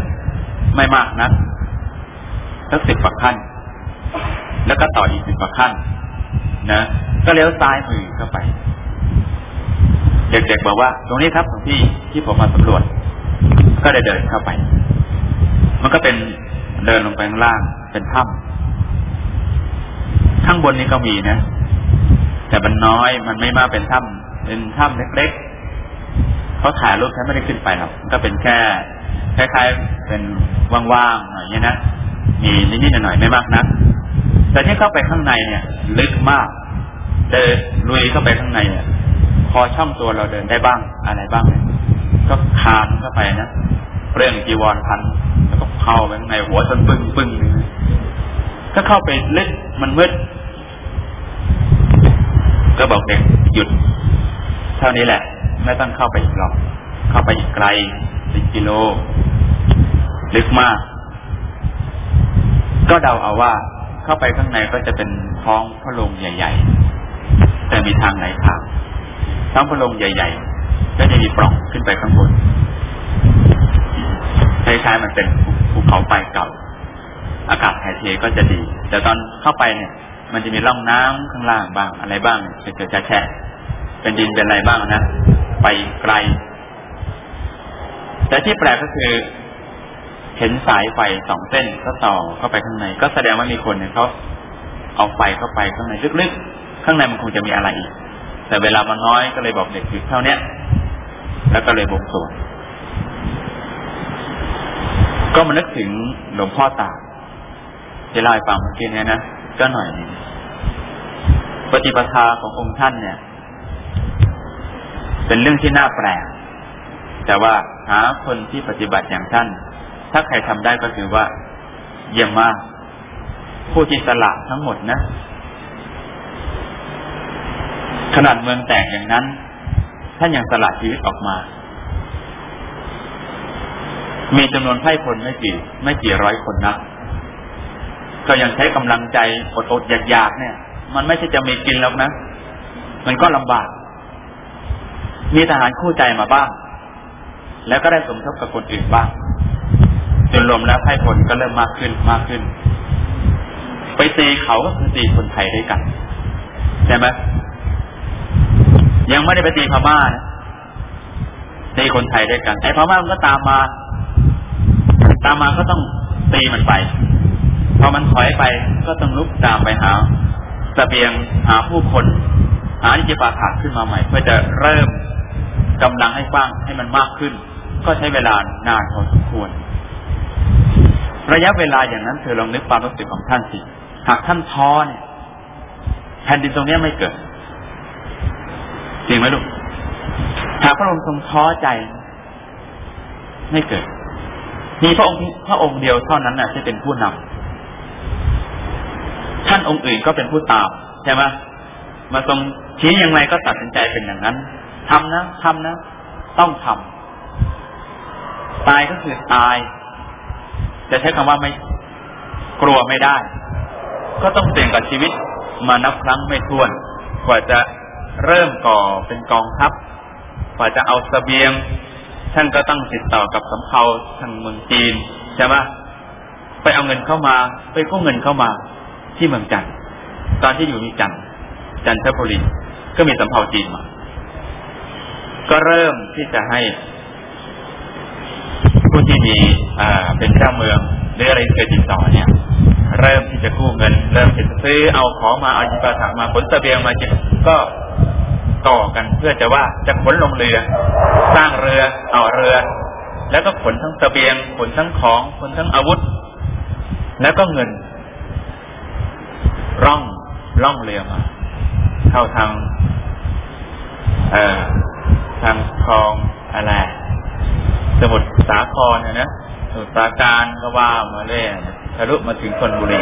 ไม่มากนักสักสิบกว่าขั้น แล้วก็ต่ออีกสิบกว่าขั้น นะ ก็เลี้ยวซ้ายมือเข้าไป เด็กๆบอกว่า ตรงนี้ครับของพี่ที่ผมมาสำรวจ ก็ได้เดินเข้าไป มันก็เป็นเดินลงไปข้างล่างเป็นถ้ำข้างบนนี้ก็มีนะ แต่มันน้อยมันไม่มากเป็นถ้ำเป็นถ้ำเล็ก เขาถ่ายรูปแค่ไม่ได้ขึ้นไปหรอกก็เป็นแค่คล้ายๆเป็นว่างๆหน่อยเนี้ยนะมีนิดๆหน่อยๆไม่มากนักแต่ที่เข้าไปข้างในเนี่ย ลึกมาก เดินลุยเข้าไปข้างในเนี่ยพอช่องตัวเราเดินได้บ้างอะไรบ้างเนี่ยก็คานเข้าไปนะเรื่องจีวรพันแล้วก็เข้าไปข้างในหัวจนปึ้งปึ้งก็เข้าไปลึกมันมืดก็บอกเด็กหยุด เท่านี้แหละ ไม่ต้องเข้าไปอีกหรอก เข้าไปอีกไกลสิบกิโล ลึกมาก ก็เดาเอาว่าเข้าไปข้างในก็จะเป็นท้องพระโรงใหญ่ ๆ แต่มีทางไหนทางท้องพระโรงใหญ่ ๆ ก็จะมีปล่องขึ้นไปข้างบนคล้ายๆมันเป็นภูเขาไฟเก่า อากาศถ่ายเทก็จะดี แต่ตอนเข้าไปเนี่ย มันจะมีร่องน้ำข้างล่างบ้างอะไรบ้างเป็นเกิดจะแฉะเป็นดินเป็นอะไรบ้างนะ ไปไกล แต่ที่แปลกก็คือ เห็นสายไฟสองเส้นก็ต่อเข้าไปข้างใน ก็แสดงว่ามีคนเนี่ยเขาเอาไฟเข้าไปข้างในลึกๆ ข้างในมันคงจะมีอะไรอีก แต่เวลามันน้อยก็เลยบอกเด็กหยุดเท่าเนี้ยแล้วก็เลยบงสวงก็มานึกถึงหลวงพ่อตาที่เล่าให้ฟังเมื่อกี้นี้นะก็หน่อยปฏิปทาขององค์ท่านเนี่ย เป็นเรื่องที่น่าแปลก แต่ว่าหาคนที่ปฏิบัติอย่างท่าน ถ้าใครทำได้ก็ถือว่า เยี่ยมมาก ผู้ที่สละทั้งหมดนะ ขนาดเมืองแตกอย่างนั้น ท่านยังสละชีวิตออกมา มีจำนวนไพ่พลไม่กี่ ไม่กี่ร้อยคนนะก็ยังใช้กำลังใจอดอดอยากๆเนี่ย มันไม่ใช่จะมีกินแล้วนะ มันก็ลำบาก มีทหารคู่ใจมาบ้าง แล้วก็ได้สมทบกับคนอื่นบ้าง จนรวมแล้วไพ่พลก็เริ่มมากขึ้นมากขึ้น ไปตีเขาก็คือตีคนไทยด้วยกันใช่ไหมยังไม่ได้ไปตีพม่านะตีคนไทยด้วยกันไอ้พม่ามันก็ตามมา ตามมาก็ต้องตีมันไปพอมันถอยไปก็ต้องลุกตามไปหาสเสบียงหาผู้คน หาที่จะปาถักขึ้นมาใหม่ เพื่อจะเริ่ม กำลังให้ฟังให้มันมากขึ้น ก็ใช้เวลานานพอสมควร ระยะเวลาอย่างนั้นเธอลองนึกความรู้สึกของท่านสิ หากท่านท้อเนี่ยแผ่นดินตรงนี้ไม่เกิด จริงไหมลูกหากพระองค์ทรงท้อใจ ไม่เกิด มีพระองค์พระองค์เดียวเท่านั้นน่ะที่เป็นผู้นำท่านองค์อื่นก็เป็นผู้ตามใช่ไหมมาทรงชี้ยังไงก็ตัดสินใจเป็นอย่างนั้น ทำนะทำนะ ต้องทำตายก็คือตาย จะใช้คำว่าไม่กลัวไม่ได้ ก็ต้องเสี่ยงกับชีวิตมานับครั้งไม่ถ้วน กว่าจะเริ่มก่อเป็นกองทัพ กว่าจะเอาสเสบียง ท่านก็ต้องติดต่อกับสำเภาทางเมืองจีนใช่ไหมไปเอาเงินเข้ามา ไปกู้เงินเข้ามาที่เมืองจันทร์ตอนที่อยู่มีจันทร์จันทบุรีก็มีสำเภาจีนมา ก็เริ่มที่จะให้ผู้ที่มีอ่าเป็นเจ้าเมืองหรืออะไรเคยติดต่อเนี่ย เริ่มที่จะกู้เงิน เริ่มที่จะซื้อเอาของมาเอาจิปาถะมาขนเสบียงมาจิก็ต่อกันเพื่อจะว่าจะขนลงเรือ สร้างเรือเอาเรือ แล้วก็ขนทั้งเสบียงขนทั้งของขนทั้งอาวุธ แล้วก็เงิน ร่องร่องเรือมา เข้าทางเอ่อ ทางคลองอะไร สมุทรสาครนะนะสมุทรปราการก็ว่ามาเรื่อยทะลุมาถึงคนบุรี